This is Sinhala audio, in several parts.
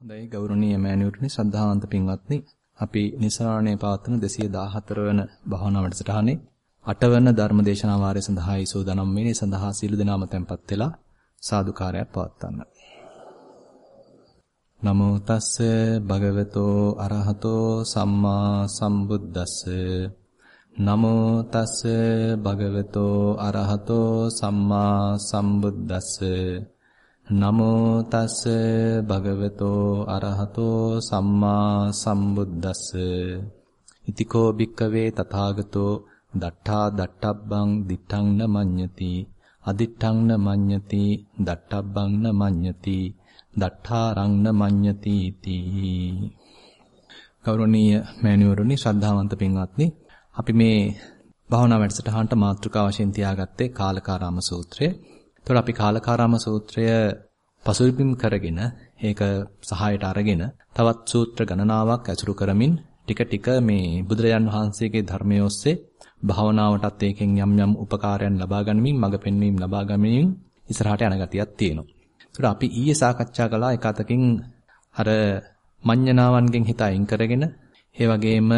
හොඳයි ගෞරවනීය මෑණියුරුනි සද්ධාන්ත පින්වත්නි. අපි නිසරණේ පවත්වන 214 වන භාවනා වැඩසටහනේ 8 වන ධර්ම දේශනා වාරය සඳහායි සූදානම් වෙන්නේ. සඳහා සීල දනාම tempත් වෙලා සාදුකාරයක් පවත්වන්න. නමෝ තස්ස භගවතෝ අරහතෝ සම්මා සම්බුද්දස්ස. නමෝ තස්ස භගවතෝ අරහතෝ සම්මා සම්බුද්දස්ස. නමෝ තස්ස භගවතෝ අරහතෝ සම්මා සම්බුද්දස්ස. ඉතිකෝ භික්කවේ තථාගතෝ දට්ඨා දට්ඨබ්බං දිඨං න මඤ්ඤති අදිඨං න මඤ්ඤති දට්ඨබ්බං න මඤ්ඤති දට්ඨාරං න මඤ්ඤති තී ගෞරවනීය මෑණිවරුනි ශ්‍රද්ධාවන්ත පින්වත්නි අපි මේ භාවනා වැඩසටහනට මාතෘකාව වශයෙන් තියාගත්තේ කාලකාරාම සූත්‍රය. එතකොට අපි කාලකාරාම සූත්‍රය පසුබිම් කරගෙන ඒක සහායට අරගෙන තවත් සූත්‍ර ගණනාවක් ඇසුරු කරමින් ටික ටික මේ බුදුරජාන් වහන්සේගේ ධර්මයේ ඔස්සේ භාවනාවටත් ඒකෙන් යම් යම් උපකාරයන් ලබා ගනිමින් මඟ පෙන්වීම ලබා ගනිමින් ඉස්සරහට යන ගතියක් තියෙනවා. ඒතර අපි ඊයේ සාකච්ඡා කළා එක අතකින් අර මඤ්ඤණාවන්ගෙන් හිත අයින් කරගෙන ඒ වගේම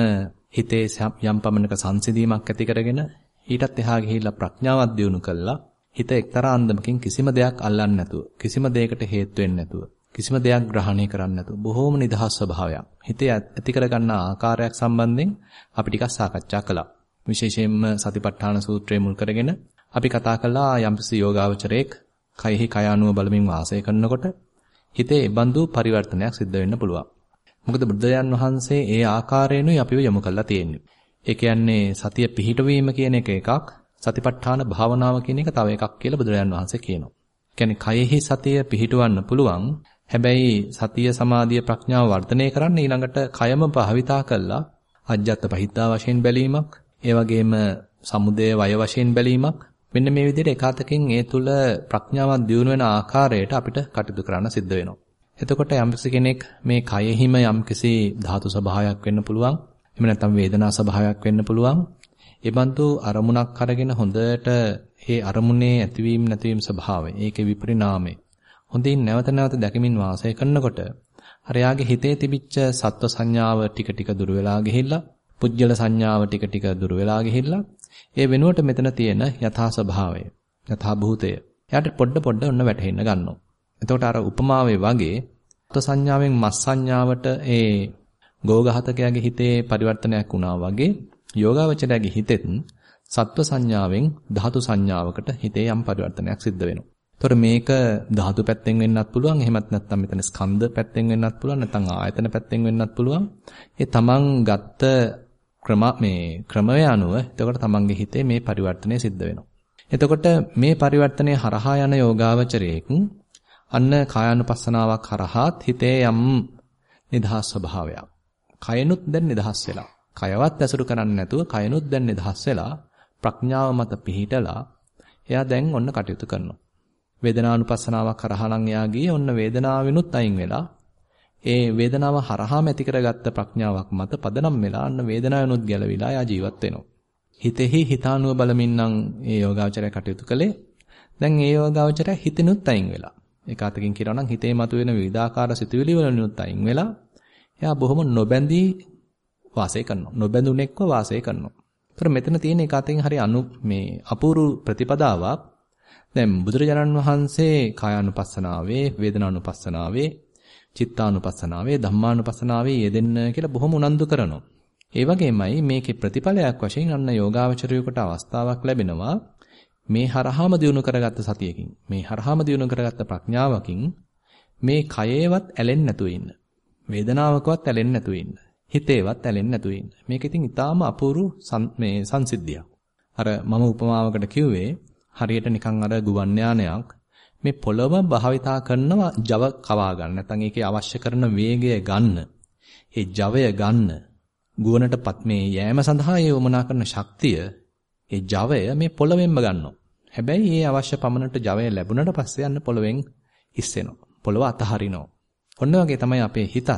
හිතේ යම් පමණක සංසිඳීමක් ඇති කරගෙන ඊටත් එහා ගිහිල්ලා ප්‍රඥාවක් දියුණු කළා හිත එක්තරා අන්දමකින් කිසිම දෙයක් අල්ලන්නේ නැතුව කිසිම දෙයකට හේතු වෙන්නේ නැතුව කිසිම දෙයක් ග්‍රහණය කරන්නේ නැතුව බොහෝම නිදහස් ස්වභාවයක්. හිතේ ඇති කරගන්න ආකාරයක් සම්බන්ධයෙන් අපි ටිකක් සාකච්ඡා කළා. විශේෂයෙන්ම සතිපට්ඨාන සූත්‍රය මුල් කරගෙන අපි කතා කළා යම්කිසි යෝගාවචරයේක් කයෙහි කය අනුව බලමින් වාසය කරනකොට හිතේ බඳු පරිවර්තනයක් සිද්ධ වෙන්න පුළුවන්. මොකද බුද්ධයන් වහන්සේ ඒ ආකාරයෙන්ුයි අපිව යොමු කරලා තියෙන්නේ. ඒ කියන්නේ සතිය පිහිටවීම කියන එක එකක්. සතිපට්ඨාන භාවනාව කියන එක තව එකක් කියලා බුදුරජාන් වහන්සේ කියනවා. කියන්නේ කයෙහි සතිය පිහිටවන්න පුළුවන්. හැබැයි සතිය සමාධිය ප්‍රඥාව වර්ධනය කරන්න ඊළඟට කයම භාවිතා කළා අජ්ජත් පහිතා වශයෙන් බැලීමක්, ඒ වගේම සමුදය වය වශයෙන් බැලීමක් මෙන්න මේ විදිහට එකාතකින් ඒ තුල ප්‍රඥාවක් දියුණු වෙන ආකාරයට අපිට කටයුතු කරන්න සිද්ධ වෙනවා. එතකොට යම්කිසි කෙනෙක් මේ කයෙහිම යම්කිසි ධාතු ස්වභාවයක් වෙන්න පුළුවන්. එහෙම නැත්නම් වේදනා ස්වභාවයක් වෙන්න පුළුවන්. ඒබඳු අරමුණක් අරගෙන හොඳට ඒ අරමුණේ ඇතිවීම නැතිවීම ස්වභාවය, ඒකේ විපරිණාමය හොඳින් නැවත නැවත දැකමින් වාසය කරනකොට අර යාගේ හිතේ තිබිච්ච සත්ව සංඥාව ටික ටික දුර වෙලා ගිහිල්ලා, පුජ්‍යල සංඥාව ටික ටික දුර වෙලා ගිහිල්ලා, ඒ වෙනුවට මෙතන තියෙන යථා ස්වභාවය, යථා භූතය. එයාට පොඩ පොඩ ඔන්න වැටහෙන්න ගන්නවා. එතකොට අර උපමාවේ වගේ සත්ව සංඥාවෙන් මස් සංඥාවට ඒ ගෝඝාතකයාගේ හිතේ පරිවර්තනයක් වුණා වගේ යෝගාවචරයාගේ හිතෙත් සත්ව සංඥාවෙන් ධාතු සංඥාවකට හිතේ යම් පරිවර්තනයක් සිද්ධ වෙනවා. ඒතොර මේක ධාතු පැත්තෙන් වෙන්නත් පුළුවන්. එහෙමත් නැත්නම් මෙතන ස්කන්ධ පැත්තෙන් වෙන්නත් පුළුවන්. නැත්නම් ආයතන පැත්තෙන් වෙන්නත් පුළුවන්. ඒ තමන් ගත්ත ක්‍රම මේ ක්‍රමය අනුව එතකොට තමන්ගේ හිතේ මේ පරිවර්තනය සිද්ධ වෙනවා. එතකොට මේ පරිවර්තනය හරහා යන යෝගාවචරයේක් අන්න කායानुපස්සනාවක් හරහාත් හිතේ යම් නිදහස් ස්වභාවයක්. කයනුත් දැන් නිදහස් වෙලා. කයවත් ඇසුරු කරන්නේ නැතුව කයනුත් දැන් නිදහස් වෙලා ප්‍රඥාව මත පිහිටලා එයා දැන් ඔන්න කටයුතු කරනවා. වේදනානුපස්සනාවක් කරහා නම් එයා ගියේ ඔන්න වේදනාවිනුත් අයින් වෙලා ඒ වේදනාව හරහාම ඇති කරගත්ත ප්‍රඥාවක් මත පදනම් වෙලා අන්න වේදනාවනුත් ගැලවිලා එයා ජීවත් වෙනවා. හිතෙහි හිතානුව බලමින් නම් ඒ යෝගාචරය කටයුතු කළේ. දැන් ඒ යෝගාචරය හිතෙනුත් අයින් වෙලා. ඒක අතකින් කියනවා නම් හිතේ මතුවෙන විවිධාකාර සිතුවිලි වලිනුත් අයින් වෙලා එයා බොහොම නොබැඳී වාසය කරනවා. නොබැඳුනෙක්ව වාසය කරනවා. ඒතර මෙතන තියෙන එක අතෙන් හරි අනු මේ අපූර්ව ප්‍රතිපදාවක්. දැන් බුදුරජාණන් වහන්සේ කායානුපස්සනාවේ, වේදනානුපස්සනාවේ, චිත්තානුපස්සනාවේ, ධම්මානුපස්සනාවේ යෙදෙන්න කියලා බොහොම උනන්දු කරනවා. ඒ වගේමයි මේකේ ප්‍රතිඵලයක් වශයෙන් අන්න යෝගාවචරයකට අවස්ථාවක් ලැබෙනවා. මේ හරහාම දිනු කරගත්ත සතියකින්, මේ හරහාම දිනු කරගත්ත ප්‍රඥාවකින් මේ කයේවත් ඇලෙන්නේ නැතුව ඉන්න. වේදනාවකවත් ඇලෙන්නේ නැතුව ඉන්න. හිතේවත් ඇලෙන්නේ නැතුව ඉන්න. මේක ඉතින් ඊටාම අපූර්ව මේ සංසිද්ධියක්. අර මම උපමාවකට කිව්වේ හරියට නිකන් අර ගුවන් යානයක් මේ පොළව භාවිතා කරනවා Java කවා ගන්න. නැත්නම් ඒකේ අවශ්‍ය කරන වේගය ගන්න. ඒ Javaය ගන්න. ගුවනටපත් මේ යෑම සඳහා ඒ වමනා කරන ශක්තිය ඒ Javaය මේ පොළවෙන්ම ගන්නවා. හැබැයි ඒ අවශ්‍ය පමණට Javaය ලැබුණට පස්සේ යන්න පොළවෙන් ඉස්සෙනවා. පොළව අතහරිනවා. ඔන්න වගේ තමයි අපේ හිතත්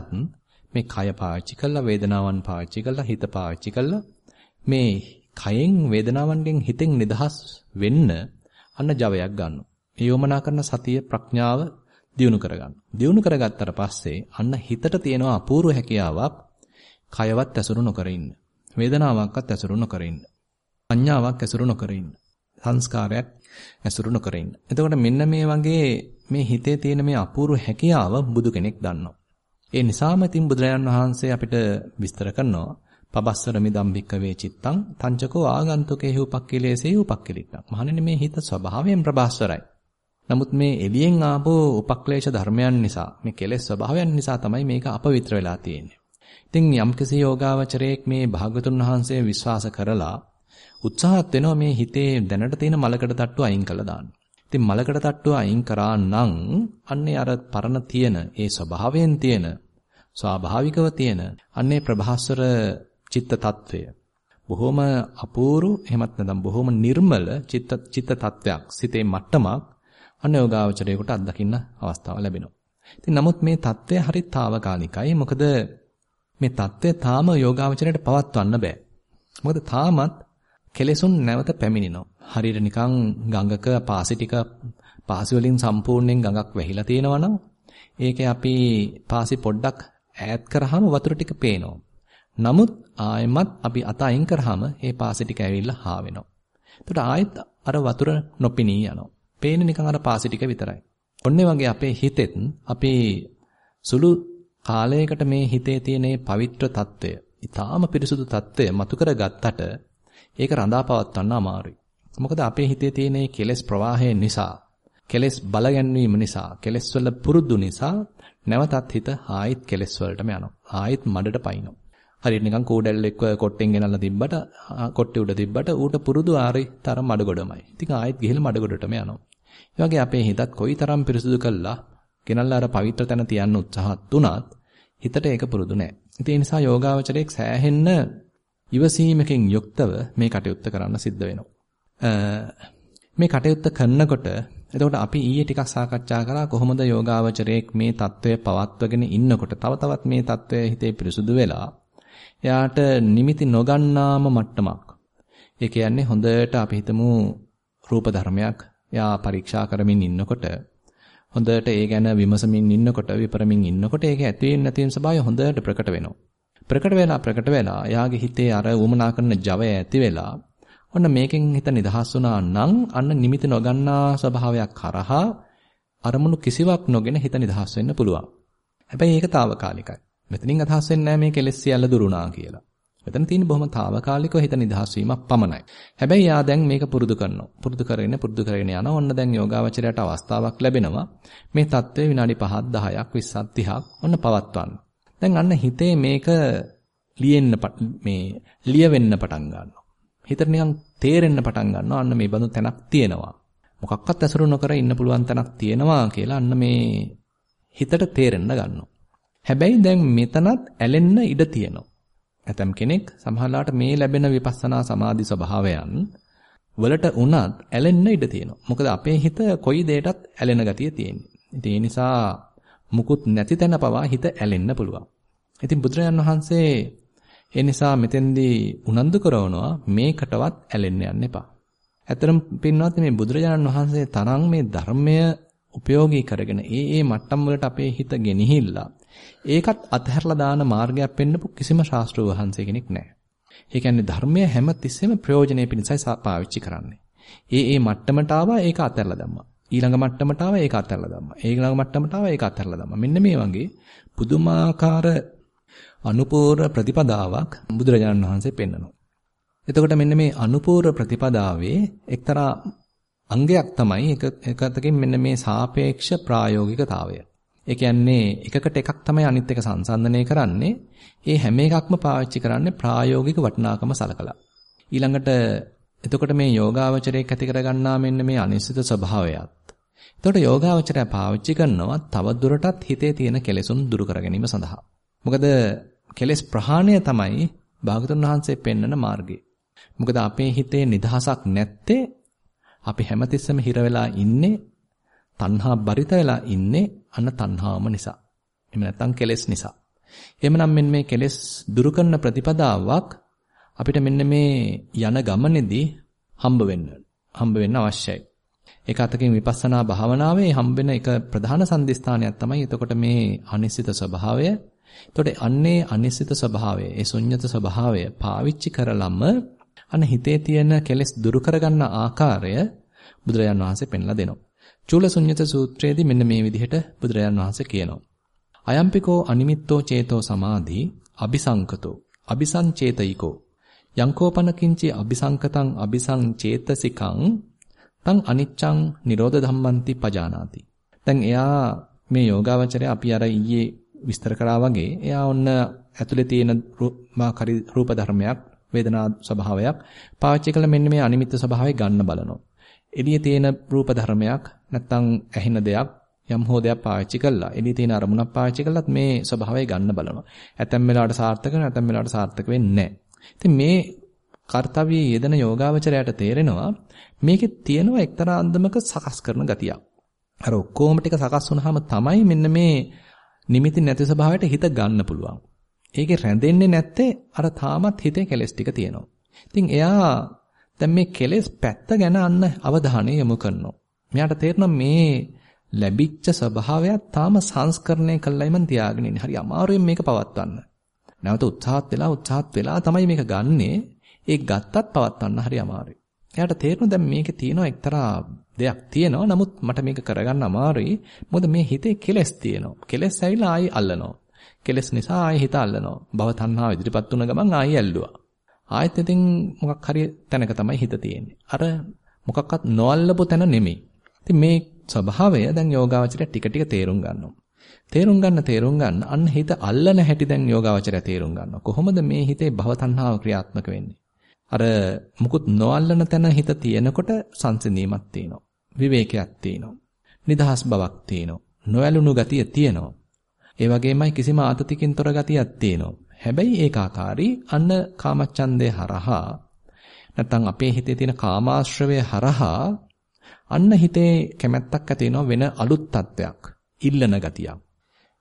මේ කය පාවිච්චි කළා වේදනාවන් පාවිච්චි කළා හිත පාවිච්චි කළා මේ කයෙන් වේදනාවන්ගෙන් හිතෙන් නිදහස් වෙන්න අන්න ජවයක් ගන්නවා. මේ යොමනා කරන සතිය ප්‍රඥාව දියුණු කරගන්න. දියුණු කරගත්තට පස්සේ අන්න හිතට තියෙන අපූර්ව හැකියාවක් කයවත් ඇසුරු නොකර ඉන්න. වේදනාවක්වත් ඇසුරු නොකර ඉන්න. සංඥාවක් ඇසුරු නොකර ඉන්න. සංස්කාරයක් ඇසුරු නොකර ඉන්න. එතකොට මෙන්න මේ වගේ මේ හිතේ තියෙන මේ අපූර්ව හැකියාව බුදු කෙනෙක් දන්නවා. ඒ නිසාම ඉතින් බුදුරජාණන් වහන්සේ අපිට විස්තර කරනවා පබස්සර මිදම් භික්කවේ චිත්තං තංචකෝ ආගන්තුකේ උපක්ඛිලේසේ උපක්ඛිලිට්ඨං. මහණෙනි මේ හිත ස්වභාවයෙන් ප්‍රබාස්වරයි. නමුත් මේ එළියෙන් ආපෝ උපක්ලේශ ධර්මයන් නිසා මේ කෙලෙස් ස්වභාවයන් නිසා තමයි මේක අපවිත්‍ර වෙලා තියෙන්නේ. ඉතින් යම්කිසි යෝගාවචරයෙක් මේ භාගතුන් වහන්සේ විශ්වාස කරලා උත්සාහත් වෙනවා මේ හිතේ දැනට තියෙන මලකඩ තට්ටු අයින් කළා දාන්න. ඉතින් මලකට තට්ටුව අයින් කරා නම් අන්නේ අර පරණ තියෙන ඒ ස්වභාවයෙන් තියෙන ස්වාභාවිකව තියෙන අන්නේ ප්‍රභාස්වර චිත්ත తත්වය බොහොම අපූරු එහෙමත් නැත්නම් බොහොම නිර්මල චිත්ත චිත්ත තත්වයක් සිතේ මට්ටමක් අනයෝගාවචරයකට අත්දකින්න අවස්ථාව ලැබෙනවා. ඉතින් නමුත් මේ தත්වය හරි తాවකාලිකයි. මොකද මේ தත්වය තාම යෝගාවචරයට පවත්වන්න බෑ. මොකද තාමත් කෙලෙසුන් නැවත පැමිණෙනවා. හරියට නිකන් ගඟක පාසි ටික පාසි වලින් සම්පූර්ණයෙන් ගඟක් වැහිලා තියෙනවා නම් ඒකේ අපි පාසි පොඩ්ඩක් ඈඩ් කරාම වතුර ටික පේනවා. නමුත් ආයෙමත් අපි අත අයින් කරාම ඒ පාසි ටික ඇවිල්ලා හා වෙනවා. එතකොට ආයෙත් අර වතුර නොපිනී යනවා. පේන්නේ නිකන් අර පාසි ටික විතරයි. ඔන්නේ වගේ අපේ හිතෙත් අපේ සුළු කාලයකට මේ හිතේ තියෙන පවිත්‍ර తত্ত্বය, ඊටාම පිරිසුදු తত্ত্বය මතු කරගත්තට ඒක රඳා පවත්වන්න අමාරුයි. මොකද අපේ හිතේ තියෙන කෙලෙස් ප්‍රවාහය නිසා, කෙලෙස් බල ගැන්වීම නිසා, කෙලෙස් වල පුරුදු නිසා නැවතත් හිත ආයිත් කෙලෙස් වලටම යනවා. ආයිත් මඩට පයින්නවා. හරියට නිකන් කෝඩැල්ලෙක්ව කොට්ටෙන් ගෙනල්ලා තිබ්බට කොට්ටේ උඩ තිබ්බට ඌට පුරුදු ආරි තරම් මඩගොඩමයි. ඉතින් ආයෙත් ගිහලා මඩගොඩටම යනවා. ඒ වගේ අපේ හිතත් කොයිතරම් පිරිසුදු කළා ගෙනල්ලා අර පවිත්‍ර තැන තියන්න උත්සාහත් උනත් හිතට ඒක පුරුදු නෑ. ඒ නිසා යෝගාවචරයේ සෑහෙන්න ඉවසීමකින් යුක්තව මේ කටයුත්ත කරන්න සිද්ධ වෙනවා. මේ කටයුත්ත කරනකොට එතකොට අපි ඊයේ ටිකක් සාකච්ඡා කරා කොහොමද යෝගාවචරයේක් මේ తත්වය පවත්වගෙන ඉන්නකොට තව තවත් මේ తත්වය හිතේ පිරිසුදු වෙලා එයාට නිමිති නොගන්නාම මට්ටමක්. ඒ කියන්නේ හොඳට අපි හිතමු රූප ධර්මයක් එයා පරීක්ෂා කරමින් ඉන්නකොට හොඳට ඒ ගැන විමසමින් ඉන්නකොට විපරමින් ඉන්නකොට ඒක ඇති වෙන නැති වෙන ස්වභාවය හොඳට ප්‍රකට වෙනවා. ප්‍රකට වෙලා ප්‍රකට වෙලා එයාගේ හිතේ අර වමනා කරන ජවය ඇති වෙලා ඔන්න මේකෙන් හිත නිදහස් වුණා නම් අන්න නිමිති නොගන්නා ස්වභාවයක් කරහා අරමුණු කිසිවක් නොගෙන හිත නිදහස් වෙන්න පුළුවන්. හැබැයි ඒක తాවකාලිකයි. මෙතනින් අදහස් වෙන්නේ මේ කෙලෙස් සියල්ල දුරුණා කියලා. මෙතන තියෙන බොහොම తాවකාලිකව හිත නිදහස් වීමක් පමණයි. හැබැයි යා දැන් මේක පුරුදු කරනවා. පුරුදු කරගෙන පුරුදු කරගෙන යන ඔන්න දැන් යෝගාවචරයට අවස්ථාවක් ලැබෙනවා. මේ தත්ත්වය විනාඩි 5ක් 10ක් 20ක් 30ක් ඔන්න පවත්වන්න. දැන් අන්න හිතේ මේක ලියෙන්න මේ ලියවෙන්න පටන් ගන්නවා. හිතට නිකන් තේරෙන්න පටන් ගන්නවා. අන්න මේ බඳු තැනක් තියෙනවා. මොකක්වත් ඇසුරු නොකර ඉන්න පුළුවන් තැනක් තියෙනවා කියලා අන්න මේ හිතට තේරෙන්න ගන්නවා. හැබැයි දැන් මෙතනත් ඇලෙන්න ඉඩ තියෙනවා. ඇතම් කෙනෙක් සමහරලාට මේ ලැබෙන විපස්සනා සමාධි ස්වභාවයන් වලට උනත් ඇලෙන්න ඉඩ තියෙනවා. මොකද අපේ හිත කොයි දෙයකටත් ඇලෙන ගතිය තියෙන්නේ. ඉතින් ඒ නිසා මුකුත් නැති තැන පවා හිත ඇලෙන්න පුළුවන්. ඉතින් බුදුරජාන් වහන්සේ ඒ නිසා මෙතෙන්දී උනන්දු කරනවා මේකටවත් ඇලෙන්න යන්න එපා. ඇතරම් පින්වත් මේ බුදුරජාණන් වහන්සේ තරම් මේ ධර්මය උපයෝගී කරගෙන ඒ ඒ මට්ටම් වලට අපේ හිත ගෙනිහිල්ලා ඒකත් අතහැරලා දාන මාර්ගයක් පෙන්නපු කිසිම ශාස්ත්‍රව වහන්සේ කෙනෙක් නැහැ. ඒ කියන්නේ ධර්මය හැම තිස්සෙම ප්‍රයෝජනෙ පිණිසයි පාවිච්චි කරන්නේ. ඒ ඒ මට්ටමට ආවා ඒක අතහැරලා දැම්මා. ඊළඟ මට්ටමට ආවා ඒක අතහැරලා දැම්මා. ඊළඟ මට්ටමට ආවා ඒක අතහැරලා දැම්මා. මෙන්න මේ වගේ පුදුමාකාර අනුපූර්ව ප්‍රතිපදාවක් බුදුරජාණන් වහන්සේ පෙන්වනවා. එතකොට මෙන්න මේ අනුපූර්ව ප්‍රතිපදාවේ එක්තරා අංගයක් තමයි එක එකතකින් මෙන්න මේ සාපේක්ෂ ප්‍රායෝගිකතාවය. ඒ කියන්නේ එකකට එකක් තමයි අනිත් එක සංසන්දනය කරන්නේ. ඒ හැම එකක්ම පාවිච්චි කරන්නේ ප්‍රායෝගික වටිනාකම සලකලා. ඊළඟට එතකොට මේ යෝගාවචරයේ ඇති කරගන්නා මෙන්න මේ අනිශ්චිත ස්වභාවයත්. එතකොට යෝගාවචරය පාවිච්චි කරනවා තව දුරටත් හිතේ තියෙන කෙලෙසුන් දුරු කර ගැනීම සඳහා. මොකද කෙලෙස් ප්‍රහාණය තමයි භාගතුන් වහන්සේ පෙන්වන මාර්ගය. මොකද අපේ හිතේ නිදහසක් නැත්තේ අපි හැමතිස්සෙම හිර වෙලා ඉන්නේ තණ්හා බරිත වෙලා ඉන්නේ අන්න තණ්හාවම නිසා. එහෙම නැත්නම් කෙලෙස් නිසා. එහෙමනම් මෙන්න මේ කෙලෙස් දුරු කරන ප්‍රතිපදාවක් අපිට මෙන්න මේ යන ගමනේදී හම්බ වෙන්න හම්බ වෙන්න අවශ්‍යයි. ඒක අතකින් විපස්සනා භාවනාවේ හම්බෙන එක ප්‍රධාන සම්දිස්ථානයක් තමයි එතකොට මේ අනිසිත ස්වභාවය. එතකොට අන්නේ අනිශ්චිත ස්වභාවය, ඒ ශුන්්‍යත ස්වභාවය පාවිච්චි කරලම අන්න හිතේ තියෙන කෙලෙස් දුරු කරගන්න ආකාරය බුදුරජාන් වහන්සේ පෙන්ලා දෙනවා. චූල ශුන්්‍යත සූත්‍රයේදී මෙන්න මේ විදිහට බුදුරජාන් වහන්සේ කියනවා. අයම්පිකෝ අනිමිත්තෝ චේතෝ සමාධි අபிසංකතෝ අபிසංචේතයිකෝ යංකෝපනකින්චි අபிසංකතං අபிසංචේතසිකං තං අනිච්ඡං නිරෝධ ධම්මන්ති පජානාති. දැන් එයා මේ යෝගාවචරය අපි අර ඊයේ විස්තර කරා වගේ එයා ඔන්න ඇතුලේ තියෙන මාකරි රූප ධර්මයක් වේදනා ස්වභාවයක් පාවිච්චි කළ මෙන්න මේ අනිමිත්ත ස්වභාවය ගන්න බලනවා. එළියේ තියෙන රූප ධර්මයක් නැත්තම් ඇහෙන දෙයක් යම් හෝ දෙයක් පාවිච්චි කළා. එළියේ තියෙන අරමුණක් පාවිච්චි කළත් මේ ස්වභාවය ගන්න බලනවා. ඇතැම් වෙලාවට සාර්ථක නැතැම් වෙලාවට සාර්ථක වෙන්නේ නැහැ. ඉතින් මේ කාර්යය යෙදෙන යෝගාවචරයට තේරෙනවා මේකේ තියෙනවා එක්තරා අන්දමක සකස් කරන ගතියක්. අර ඔක්කොම ටික සකස් වුනහම තමයි මෙන්න මේ නිමිති නැති ස්වභාවයට හිත ගන්න පුළුවන්. ඒකේ රැඳෙන්නේ නැත්තේ අර තාමත් හිතේ කෙලස් ටික තියෙනවා. ඉතින් එයා දැන් මේ කෙලස් පැත්ත ගැන අන්න අවධානය යොමු කරනවා. මෙයාට තේරෙනවා මේ ලැබිච්ච ස්වභාවයක් තාම සංස්කරණය කළයි මන් තියාගෙන ඉන්නේ. හරි අමාරුවෙන් මේක පවත්වන්න. නැවත උත්සාහත් වෙලා උත්සාහත් වෙලා තමයි මේක ගන්නෙ. ඒ ගත්තත් පවත්වන්න හරි අමාරුයි. එයාට තේරෙනවා දැන් මේකේ තියෙන එක්තරා දෙයක් තියෙනවා. නමුත් මට මේක කරගන්න අමාරුයි. මොකද මේ හිතේ කෙලස් තියෙනවා. කෙලස් ඇවිල්ලා ආයි අල්ලනවා. කෙලස් නිසා ආයි හිත අල්ලනවා. භව තණ්හාව ඉදිරිපත් වුණ ගමන් ආයි ඇල්ලුවා. ආයෙත් ඉතින් මොකක් හරි තැනක තමයි හිත තියෙන්නේ. අර මොකක්වත් නොඅල්ලපු තැන නෙමෙයි. ඉතින් මේ ස්වභාවය දැන් යෝගාවචරය ටික ටික තේරුම් ගන්නවා. තේරුම් ගන්න තේරුම් ගන්න අන්න හිත අල්ලන හැටි දැන් යෝගාවචරය තේරුම් ගන්නවා. කොහොමද මේ හිතේ භව තණ්හාව ක්‍රියාත්මක වෙන්නේ? අර මුකුත් නොඅල්ලන තැන හිත තියෙනකොට සංසිඳීමක් තියෙනවා. විවේකයක් තියෙනවා. නිදහස් බවක් තියෙනවා. නොඇලුණු ගතිය තියෙනවා. ඒ වගේමයි කිසිම ආතතිකින් තොර ගතියක් තියෙනවා. හැබැයි ඒකාකාරී අන්න කාමච්ඡන්දේ හරහා නැත්නම් අපේ හිතේ තියෙන කාමාශ්‍රවය හරහා අන්න හිතේ කැමැත්තක් ඇති වෙන අලුත් තත්වයක්. ඉල්ලන ගතියක්.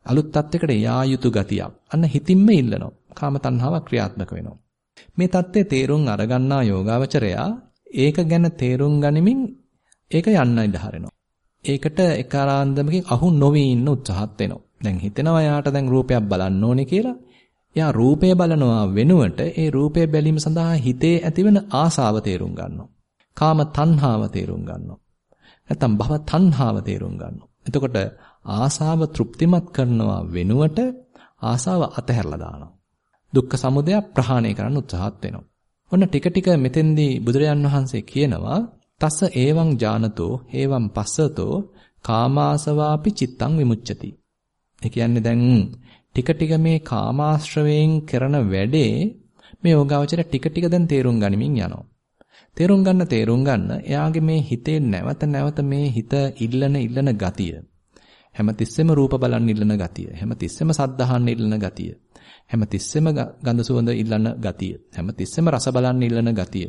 අලුත් තත්යකට යා යුතු ගතියක්. අන්න හිතින්ම ඉල්ලනවා. කාම තණ්හාව ක්‍රියාත්මක වෙනවා. මේ தත්ත්වය තේරුම් අරගන්නා යෝගාවචරයා ඒක ගැන තේරුම් ගනිමින් ඒක යන්න ඉඩ හරිනවා. ඒකට එකාරාන්දමකින් අහු නොවි ඉන්න උත්සාහත් වෙනවා. දැන් හිතෙනවා යාට දැන් රූපයක් බලන්න ඕනේ කියලා. යා රූපය බලනවා වෙනුවට ඒ රූපය බැලීම සඳහා හිතේ ඇතිවන ආසාව තේරුම් ගන්නවා. කාම තණ්හාව තේරුම් ගන්නවා. නැත්නම් භව තණ්හාව තේරුම් ගන්නවා. එතකොට ආසාව තෘප්තිමත් කරනවා වෙනුවට ආසාව අතහැරලා දානවා. දුක්ඛ සමුදය ප්‍රහාණය කරන්න උත්සාහත් වෙනවා. ඔන්න ටික ටික මෙතෙන්දී බුදුරජාන් වහන්සේ කියනවා තස්ස ඒවං ජානතෝ ඒවං පස්සතෝ කාමාසවාපි චිත්තං විමුච්ඡති. ඒ කියන්නේ දැන් ටික ටික මේ කාමාශ්‍රවයෙන් කරන වැඩේ මේ යෝගාවචර ටික ටික දැන් තේරුම් ගනිමින් යනවා. තේරුම් ගන්න තේරුම් ගන්න එයාගේ මේ හිතේ නැවත නැවත මේ හිත ඉල්ලන ඉල්ලන ගතිය හැමතිස්සෙම රූප බලන්න ඉල්ලන ගතිය හැමතිස්සෙම සද්ධාහන්න ඉල්ලන ගතිය හැමතිස්සෙම ගඳ සුවඳ ඉල්ලන ගතිය. හැමතිස්සෙම රස බලන්න ඉල්ලන ගතිය.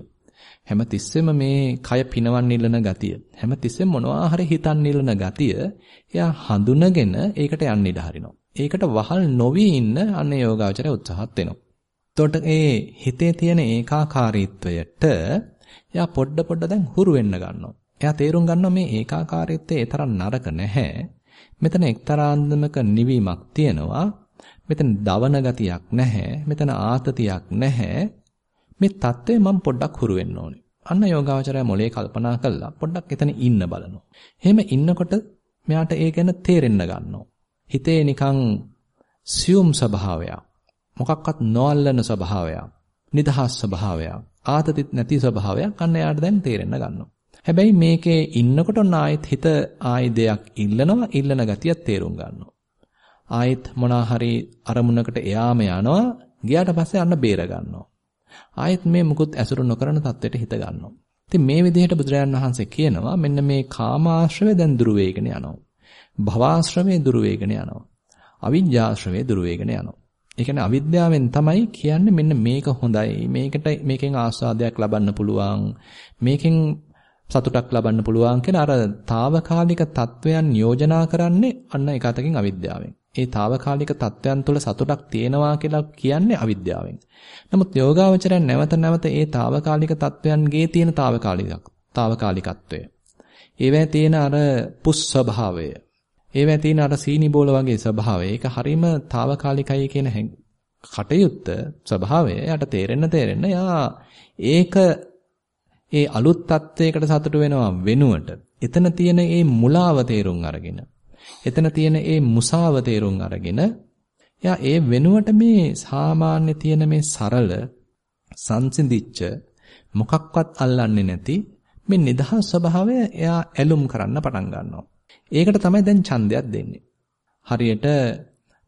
හැමතිස්සෙම මේ කය පිනවන්න ඉල්ලන ගතිය. හැමතිස්සෙම මොනවා හරි හිතන්න ඉල්ලන ගතිය. එයා හඳුනගෙන ඒකට යන්න ඉඩ හරිනවා. ඒකට වහල් නොවි ඉන්න අන්න යෝගාචරය උත්සාහත් වෙනවා. එතකොට ඒ හිතේ තියෙන ඒකාකාරීත්වයට එයා පොඩ පොඩ දැන් හුරු වෙන්න ගන්නවා. එයා තේරුම් ගන්නවා මේ ඒකාකාරීත්වය ඒ තරම් නරක නැහැ. මෙතන එක්තරා අන්දමක නිවීමක් තියෙනවා. මෙතන දවන ගතියක් නැහැ. මෙතන ආතතියක් නැහැ. මේ தත්ත්වය මම පොඩ්ඩක් හුරු වෙන්න ඕනේ. අන්න යෝගාවචරය මොලේ කල්පනා කළා පොඩ්ඩක් එතන ඉන්න බලනවා. එහෙම ඉන්නකොට මෙයාට ඒ ගැන තේරෙන්න ගන්නවා. හිතේ නිකන් සියුම් ස්වභාවයක්. මොකක්වත් නොඅල්ලන ස්වභාවයක්. නිදහස් ස්වභාවයක්. ආතතිත් නැති ස්වභාවයක් අන්න එයාට දැන් තේරෙන්න ගන්නවා. හැබැයි මේකේ ඉන්නකොට ආයෙත් හිත ආයි දෙයක් ඉල්ලනවා ඉල්ලන ගතියක් තේරුම් ගන්නවා. ආයෙත් මොනා හරි අරමුණකට එයාම යනවා. ගියාට පස්සේ අන්න බේර ගන්නවා. ආයෙත් මේ මුකුත් ඇසුරු නොකරන තත්ත්වයට හිත ගන්නවා. ඉතින් මේ විදිහට බුදුරජාණන් වහන්සේ කියනවා මෙන්න මේ කාමාශ්‍රවය දැන් දුරු වේගන යනවා. භවආශ්‍රවය දුරු වේගන යනවා. අවිජ්ජාශ්‍රවය දුරු වේගන යනවා. ඒ කියන්නේ අවිද්‍යාවෙන් තමයි කියන්නේ මෙන්න මේක හොඳයි. මේකට මේකෙන් ආස්වාදයක් ලබන්න පුළුවන්. මේකෙන් සතුටක් ලබන්න පුළුවන් කියන අර తాවකාලික තත්වයන් නියෝජනා කරන්නේ අන්න එකතකින් අවිද්‍යාවෙන්. ඒ తాවකාලික තත්වයන් තුළ සතුටක් තියෙනවා කියලා කියන්නේ අවිද්‍යාවෙන්. නමුත් යෝගාවචරයන් නැවත නැවත ඒ తాවකාලික තත්වයන්ගේ තියෙන తాවකාලිකක් తాවකාලිකත්වය. ඒවැය තියෙන අර පුස් ස්වභාවය. ඒවැය තියෙන අර සීනිබෝල වගේ ස්වභාවය. ඒක හරීම తాවකාලිකයි කියන කටයුත්ත ස්වභාවය යට තේරෙන්න තේරෙන්න යා ඒක ඒ අලුත් තත්වයකට සතුට වෙනවා වෙනුවට එතන තියෙන ඒ මුලාව තේරුම් අරගෙන එතන තියෙන ඒ මුසාව තේරුම් අරගෙන යා ඒ වෙනුවට මේ සාමාන්‍ය තියෙන මේ සරල සංසිඳිච්ච මොකක්වත් අල්ලන්නේ නැති මේ නිදහස් ස්වභාවය එයා ඇලුම් කරන්න පටන් ගන්නවා. ඒකට තමයි දැන් ඡන්දයක් දෙන්නේ. හරියට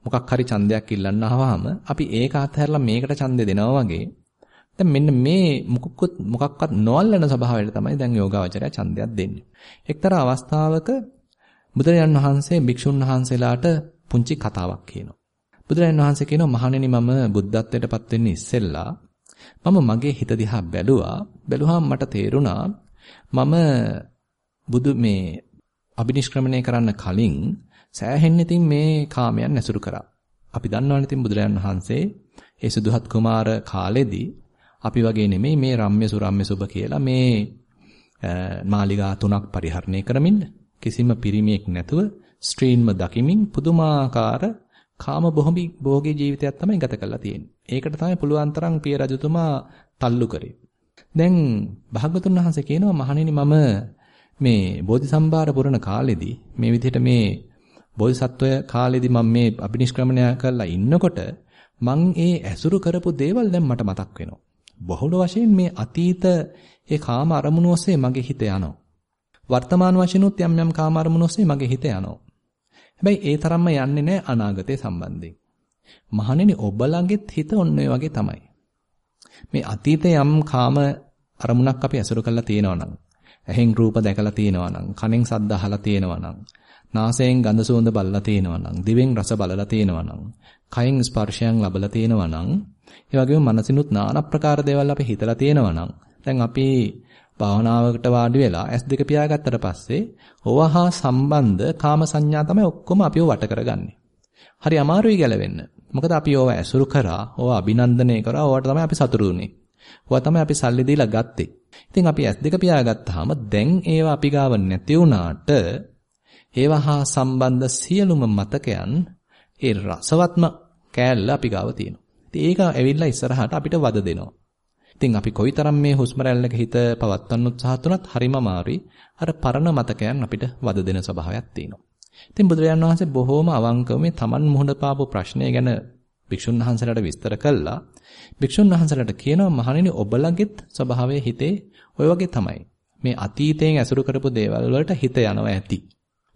මොකක් හරි ඡන්දයක් ඉල්ලන්න ආවම අපි ඒක අතහැරලා මේකට ඡන්දය දෙනවා වගේ දැන් මෙන්න මේ මොකක්වත් මොකක්වත් නොඅල්ලන ස්වභාවයට තමයි දැන් යෝගාවචරය ඡන්දයක් දෙන්නේ. එක්තරා අවස්ථාවක බුදුරජාන් වහන්සේ භික්ෂුන් වහන්සේලාට පුංචි කතාවක් කියනවා. බුදුරජාන් වහන්සේ කියනවා මහණෙනි මම බුද්ධත්වයටපත් වෙන්නේ ඉස්සෙල්ලා මම මගේ හිත දිහා බැලුවා. බැලුවාම මට තේරුණා මම බුදු මේ අබිනිෂ්ක්‍රමණය කරන්න කලින් සෑහෙන්න ඉතින් මේ කාමයන් නැසුරු කරා. අපි දන්නවනේ ඉතින් බුදුරජාන් වහන්සේ ඒ සුදුහත් කුමාර කාලෙදී අපි වගේ නෙමෙයි මේ රම්ම්‍ය සුරම්ම්‍ය සුබ කියලා මේ මාලිගා තුනක් පරිහරණය කරමින් කිසිම පිරිමියෙක් නැතුව ස්ත්‍රීන්ම දකිමින් පුදුමාකාර කාම බොහොමි භෝගී ජීවිතයක් තමයි ගත කරලා තියෙන්නේ. ඒකට තමයි පුළුවන් තරම් පිය රජතුමා තල්ලු කරේ. දැන් භාගතුන් වහන්සේ කියනවා මහණෙනි මම මේ බෝධිසම්භාර පුරණ කාලෙදී මේ විදිහට මේ බෝධිසත්වය කාලෙදී මම මේ අභිනිෂ්ක්‍රමණය කරලා ඉන්නකොට මං ඒ ඇසුරු කරපු දේවල් දැන් මට මතක් වෙනවා. බහුල වශයෙන් මේ අතීත ඒ කාම අරමුණු ඔස්සේ මගේ හිත යනවා. වර්තමාන වශයෙන්ුත් යම් යම් කාම අරමුණු ඔස්සේ මගේ හිත යනවා. හැබැයි ඒ තරම්ම යන්නේ නැහැ අනාගතය සම්බන්ධයෙන්. මහණෙනි ඔබ ළඟෙත් හිත ඔන්න ඔය වගේ තමයි. මේ අතීතේ යම් කාම අරමුණක් අපි ඇසුරු කරලා තියෙනවා නම්, ඇහෙන් රූප දැකලා තියෙනවා නම්, කනෙන් ශබ්ද අහලා තියෙනවා නම්, නාසයෙන් ගඳ සුවඳ බලලා තියෙනවා නම්, දිවෙන් රස බලලා තියෙනවා නම්, කයෙන් ස්පර්ශයන් ලබලා තියෙනවා නම්, ඒ වගේම මනසිනුත් নানা ප්‍රකාර දේවල් අපි හිතලා තියෙනවා නම්, දැන් අපි භාවනාවකට වාඩි වෙලා S2 පියාගත්තට පස්සේ ඕවහා සම්බන්ධ කාම සංඥා තමයි ඔක්කොම අපිව වට කරගන්නේ. හරි අමාරුයි ගැලවෙන්න. මොකද අපි ඕව ඇසුරු කරා, ඕව අභිනන්දනය කරා, ඕවට තමයි අපි සතුටු වෙන්නේ. ඕවා තමයි අපි සල්ලි දීලා ගත්තේ. ඉතින් අපි S2 පියාගත්තාම දැන් ඒවා අපි ගාව නැති වුණාට ඒවහා සම්බන්ධ සියලුම මතකයන් ඒ රසවත්ම කෑල්ල අපි ගාව තියෙනවා. ඉතින් ඒක ඇවිල්ලා ඉස්සරහට අපිට වද දෙනවා. ඉතින් අපි කොයිතරම් මේ හුස්ම රැල්ලක හිත පවත්වන්න උත්සාහ තුනත් හරිම අමාරුයි. අර පරණ මතකයන් අපිට වද දෙන ස්වභාවයක් තියෙනවා. ඉතින් බුදුරජාණන් වහන්සේ බොහෝම අවංකව මේ Taman මුහුණ පාපු ප්‍රශ්නය ගැන භික්ෂුන් වහන්සේලාට විස්තර කළා. භික්ෂුන් වහන්සේලාට කියනවා මහණෙනි ඔබලගෙත් ස්වභාවය හිතේ ওই වගේ තමයි. මේ අතීතයෙන් ඇසුරු කරපු දේවල් වලට හිත යනවා ඇති.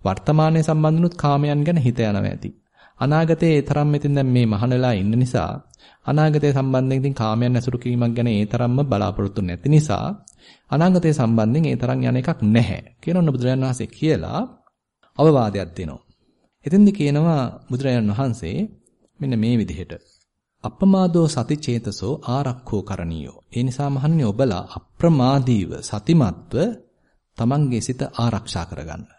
වර්තමානයේ සම්බන්ධනුත් කාමයන් ගැන හිත යනවා ඇති. අනාගතයේ ඒ තරම් මෙතින් දැන් මේ මහණලා ඉන්න නිසා අනාගතය සම්බන්ධයෙන් ඉතින් කාමයන් ඇසුරු කිරීමක් ගැන ඒ තරම්ම බලාපොරොත්තු නැති නිසා අනාගතය සම්බන්ධයෙන් ඒ තරම් යන එකක් නැහැ කියන ඔන්න බුදුරජාණන් වහන්සේ කියලා අවවාදයක් දෙනවා. එතෙන්දි කියනවා බුදුරජාණන් වහන්සේ මෙන්න මේ විදිහට අප්‍රමාදෝ සති චේතසෝ ආරක්ඛෝ කරණීයෝ. ඒ නිසා මහන්නේ ඔබලා අප්‍රමාදීව සතිමත්ව තමන්ගේ සිත ආරක්ෂා කරගන්න.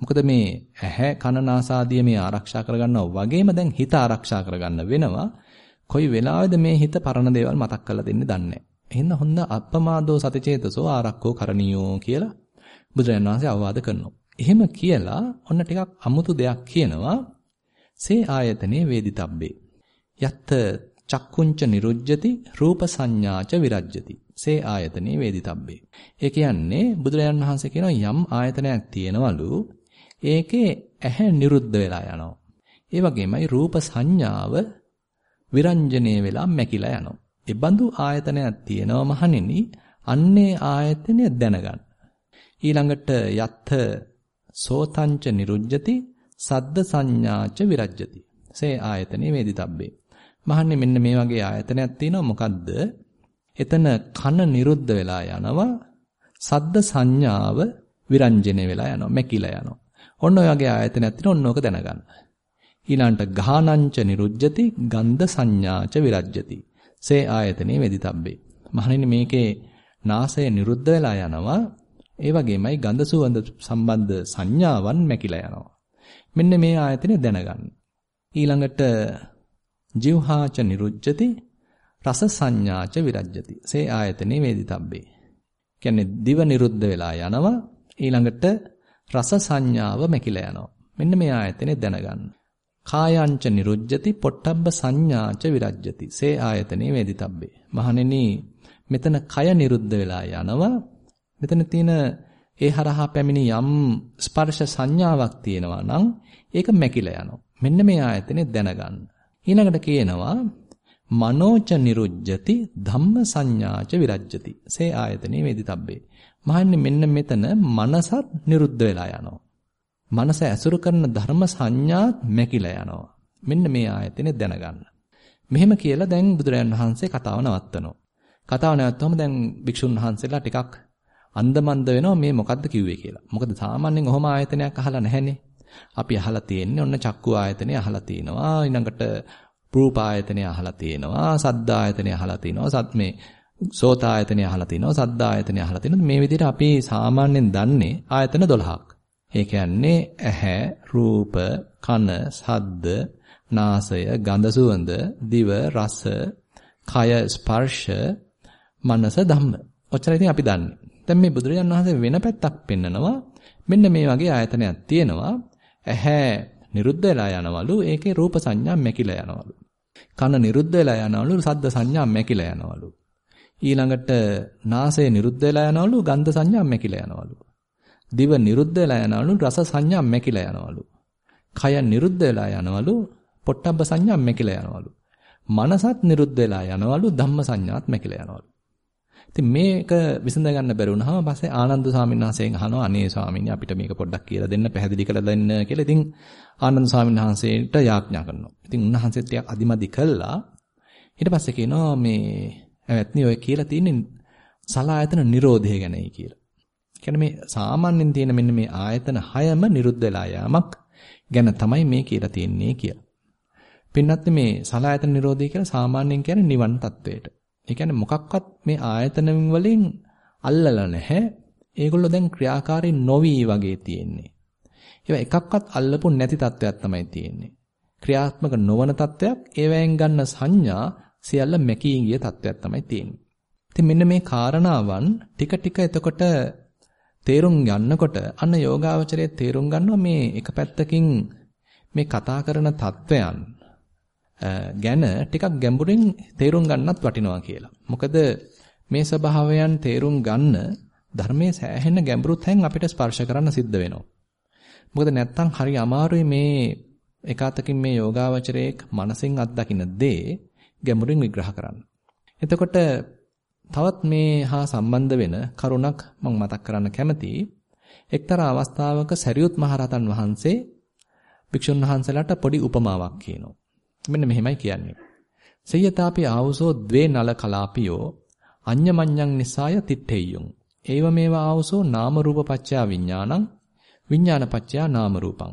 මොකද මේ ඇහැ කන නාසාදිය මේ ආරක්ෂා කරගන්නවා වගේම දැන් හිත ආරක්ෂා කරගන්න වෙනවා. කොයි වෙලාවෙද මේ හිත පරණ දේවල් මතක් කරලා දෙන්නේ දන්නේ නැහැ. එහෙනම් හොඳ අප්‍රමාදෝ සතිචේතසෝ ආරක්කෝ කරණීයෝ කියලා බුදුරජාණන් වහන්සේ අවවාද කරනවා. එහෙම කියලා ඔන්න ටිකක් අමුතු දෙයක් කියනවා. සේ ආයතනේ වේදිතබ්බේ. යත්ත චක්කුංච නිරුජ්ජති රූප සංඥාච විරජ්ජති. සේ ආයතනේ වේදිතබ්බේ. ඒ කියන්නේ බුදුරජාණන් වහන්සේ කියන යම් ආයතනයක් තියෙනවලු ඒකේ ඇහැ නිරුද්ධ වෙලා යනවා. ඒ වගේමයි රූප සංඥාව විරංජනේ වෙලා මැකිලා යනවා. ඒ බඳු ආයතනයක් තියෙනවා මහණෙනි. අන්නේ ආයතනය දැනගන්න. ඊළඟට යත්ථ සෝතංච නිරුජ්ජති සද්ද සංඥාච විරජ්ජති. සේ ආයතනේ වේදිතබ්බේ. මහන්නේ මෙන්න මේ වගේ ආයතනයක් තියෙනවා මොකද්ද? එතන කන නිරුද්ධ වෙලා යනවා. සද්ද සංඥාව විරංජනේ වෙලා යනවා. මැකිලා යනවා. ඔන්න ඔය වගේ ආයතනයක් තියෙනවා. ඔන්න ඕක දැනගන්න. ඊළාන්ට ගානංච නිරුජ්ජති ගන්ධ සංඥාච විරජ්ජති. සේ ආයතනේ වෙදිතබ්බේ. මහණෙනි මේකේ නාසය නිරුද්ධ වෙලා යනවා. ඒ වගේමයි ගන්ධ සුවඳ සම්බන්ධ සංඥාවන් මැකිලා යනවා. මෙන්න මේ ආයතනේ දැනගන්න. ඊළඟට ජීවහාච නිරුජ්ජති රස සංඥාච විරජ්ජති. සේ ආයතනේ වේදිතබ්බේ. කියන්නේ දිව නිරුද්ධ වෙලා යනවා. ඊළඟට රස සංඥාව මැකිලා යනවා. මෙන්න මේ ආයතනේ දැනගන්න. කායංච නිරුජ්ජති පොට්ටබ්බ සංඥාච විරජ්ජති. සේ ආයතනේ වේදිතබ්බේ. මහණෙනි මෙතන කය නිරුද්ධ වෙලා යනවා. මෙතන තියෙන ඒ හරහා පැමිණි යම් ස්පර්ශ සංඥාවක් තියෙනවා නම් ඒක මැකිලා යනවා. මෙන්න මේ ආයතනේ දැනගන්න. ඊළඟට කියනවා මනෝච නිරුජ්ජති ධම්ම සංඥාච විරජ්ජති. සේ ආයතනේ වේදිතබ්බේ. මහන්නේ මෙන්න මෙතන මනසත් නිරුද්ධ වෙලා යනවා. මනස ඇසුරු කරන ධර්ම සංඥාත් මැකිලා යනවා. මෙන්න මේ ආයතනේ දැනගන්න. මෙහෙම කියලා දැන් බුදුරජාන් වහන්සේ කතාව නවත්තනවා. කතාව නැවතුනම දැන් භික්ෂුන් වහන්සේලා ටිකක් අන්දමන්ද වෙනවා මේ මොකද්ද කිව්වේ කියලා. මොකද සාමාන්‍යයෙන් ඔහොම ආයතනයක් අහලා නැහැනේ. අපි අහලා තියෙන්නේ ඔන්න චක්කු ආයතනය අහලා තිනවා. ඊළඟට රූප ආයතනය අහලා තිනවා. සද්ද ආයතනය අහලා තිනවා. සත් මේ සෝත ආයතනය අහලා තිනවා. සද්ද ආයතනය අහලා තිනවා. මේ විදිහට අපි සාමාන්‍යයෙන් දන්නේ ආයතන 12ක්. ඒ කියන්නේ ඇහැ, රූප, කන, සද්ද, නාසය, ගඳ සුවඳ, දිව, රස, කය ස්පර්ශ, මනස ධම්ම. ඔච්චරයි ඉතින් අපි දන්නේ. දැන් මේ බුදුරජාණන් වහන්සේ වෙන පැත්තක් පෙන්නනවා. මෙන්න මේ වගේ ආයතනයක් තියෙනවා. ඇහැ නිරුද්ධ වෙලා යනවලු ඒකේ රූප සංඥා මැකිලා යනවලු. කන නිරුද්ධ වෙලා යනවලු සද්ද සංඥා මැකිලා යනවලු. ඊළඟට නාසය නිරුද්ධ වෙලා යනවලු ගන්ධ සංඥා මැකිලා යනවලු. දිව නිරුද්ධ වෙලා යනවලු රස සංඥා මැකිලා යනවලු. කය නිරුද්ධ වෙලා යනවලු පොට්ටබ්බ සංඥා මැකිලා යනවලු. මනසත් නිරුද්ධ වෙලා යනවලු ධම්ම සංඥාත් මැකිලා යනවලු. ඉතින් මේක විසඳ ගන්න බැරි වුණාම පස්සේ ආනන්ද ස්වාමීන් වහන්සේගෙන් අහනවා අනේ ස්වාමීනි අපිට මේක පොඩ්ඩක් කියලා දෙන්න පැහැදිලි කරලා දෙන්න කියලා. ඉතින් ආනන්ද ස්වාමීන් වහන්සේට යාඥා කරනවා. ඉතින් උන්වහන්සේත් ටිකක් අදිමදි කළා. ඊට පස්සේ කියනවා මේ ඇවැත්නි ඔය කියලා තියෙන්නේ සලායතන නිරෝධය ගැනයි කියලා. කියන්නේ මේ සාමාන්‍යයෙන් තියෙන මෙන්න මේ ආයතන හයම නිරුද්ධ වෙලා යාමක් ගැන තමයි මේ කියලා තියෙන්නේ කියලා. පින්නත් මේ සලායතන නිරෝධය කියලා සාමාන්‍යයෙන් කියන්නේ නිවන් තත්වයට. ඒ කියන්නේ මොකක්වත් මේ ආයතන වලින් අල්ලලා නැහැ. ඒගොල්ලෝ දැන් ක්‍රියාකාරී නොවි වගේ තියෙන්නේ. ඒවා එකක්වත් අල්ලපු නැති තත්වයක් තමයි තියෙන්නේ. ක්‍රියාත්මක නොවන තත්වයක් ඒවැයෙන් ගන්න සංඥා සියල්ල මැකී ගිය තත්වයක් තමයි තියෙන්නේ. ඉතින් මෙන්න මේ කාරණාවන් ටික ටික එතකොට තේරුම් ගන්නකොට අන්න යෝගාවචරයේ තේරුම් ගන්නවා මේ එක පැත්තකින් මේ කතා කරන தත්වයන් ගැන ටිකක් ගැඹුරින් තේරුම් ගන්නත් වටිනවා කියලා. මොකද මේ ස්වභාවයන් තේරුම් ගන්න ධර්මයේ සෑහෙන ගැඹුරු තැන් අපිට ස්පර්ශ කරන්න සිද්ධ වෙනවා. මොකද නැත්තම් හරි අමාරුයි මේ එකතකින් මේ යෝගාවචරයේ මනසින් අත්දකින්න දේ ගැඹුරින් විග්‍රහ කරන්න. එතකොට තවත් මේ හා සම්බන්ධ වෙන කරුණක් මම මතක් කරන්න කැමතියි. එක්තරා අවස්ථාවක සරියුත් මහරහතන් වහන්සේ භික්ෂුන් වහන්සේලාට පොඩි උපමාවක් කියනවා. මෙන්න මෙහෙමයි කියන්නේ. සයතාපි ආවසෝ ද්වේ නල කලාපියෝ අඤ්ඤමඤ්ඤං නිසාය තිත්තේයුං. ඒව මේවා ආවසෝ නාම රූප පච්චා විඥානං විඥාන පච්චා නාම රූපං.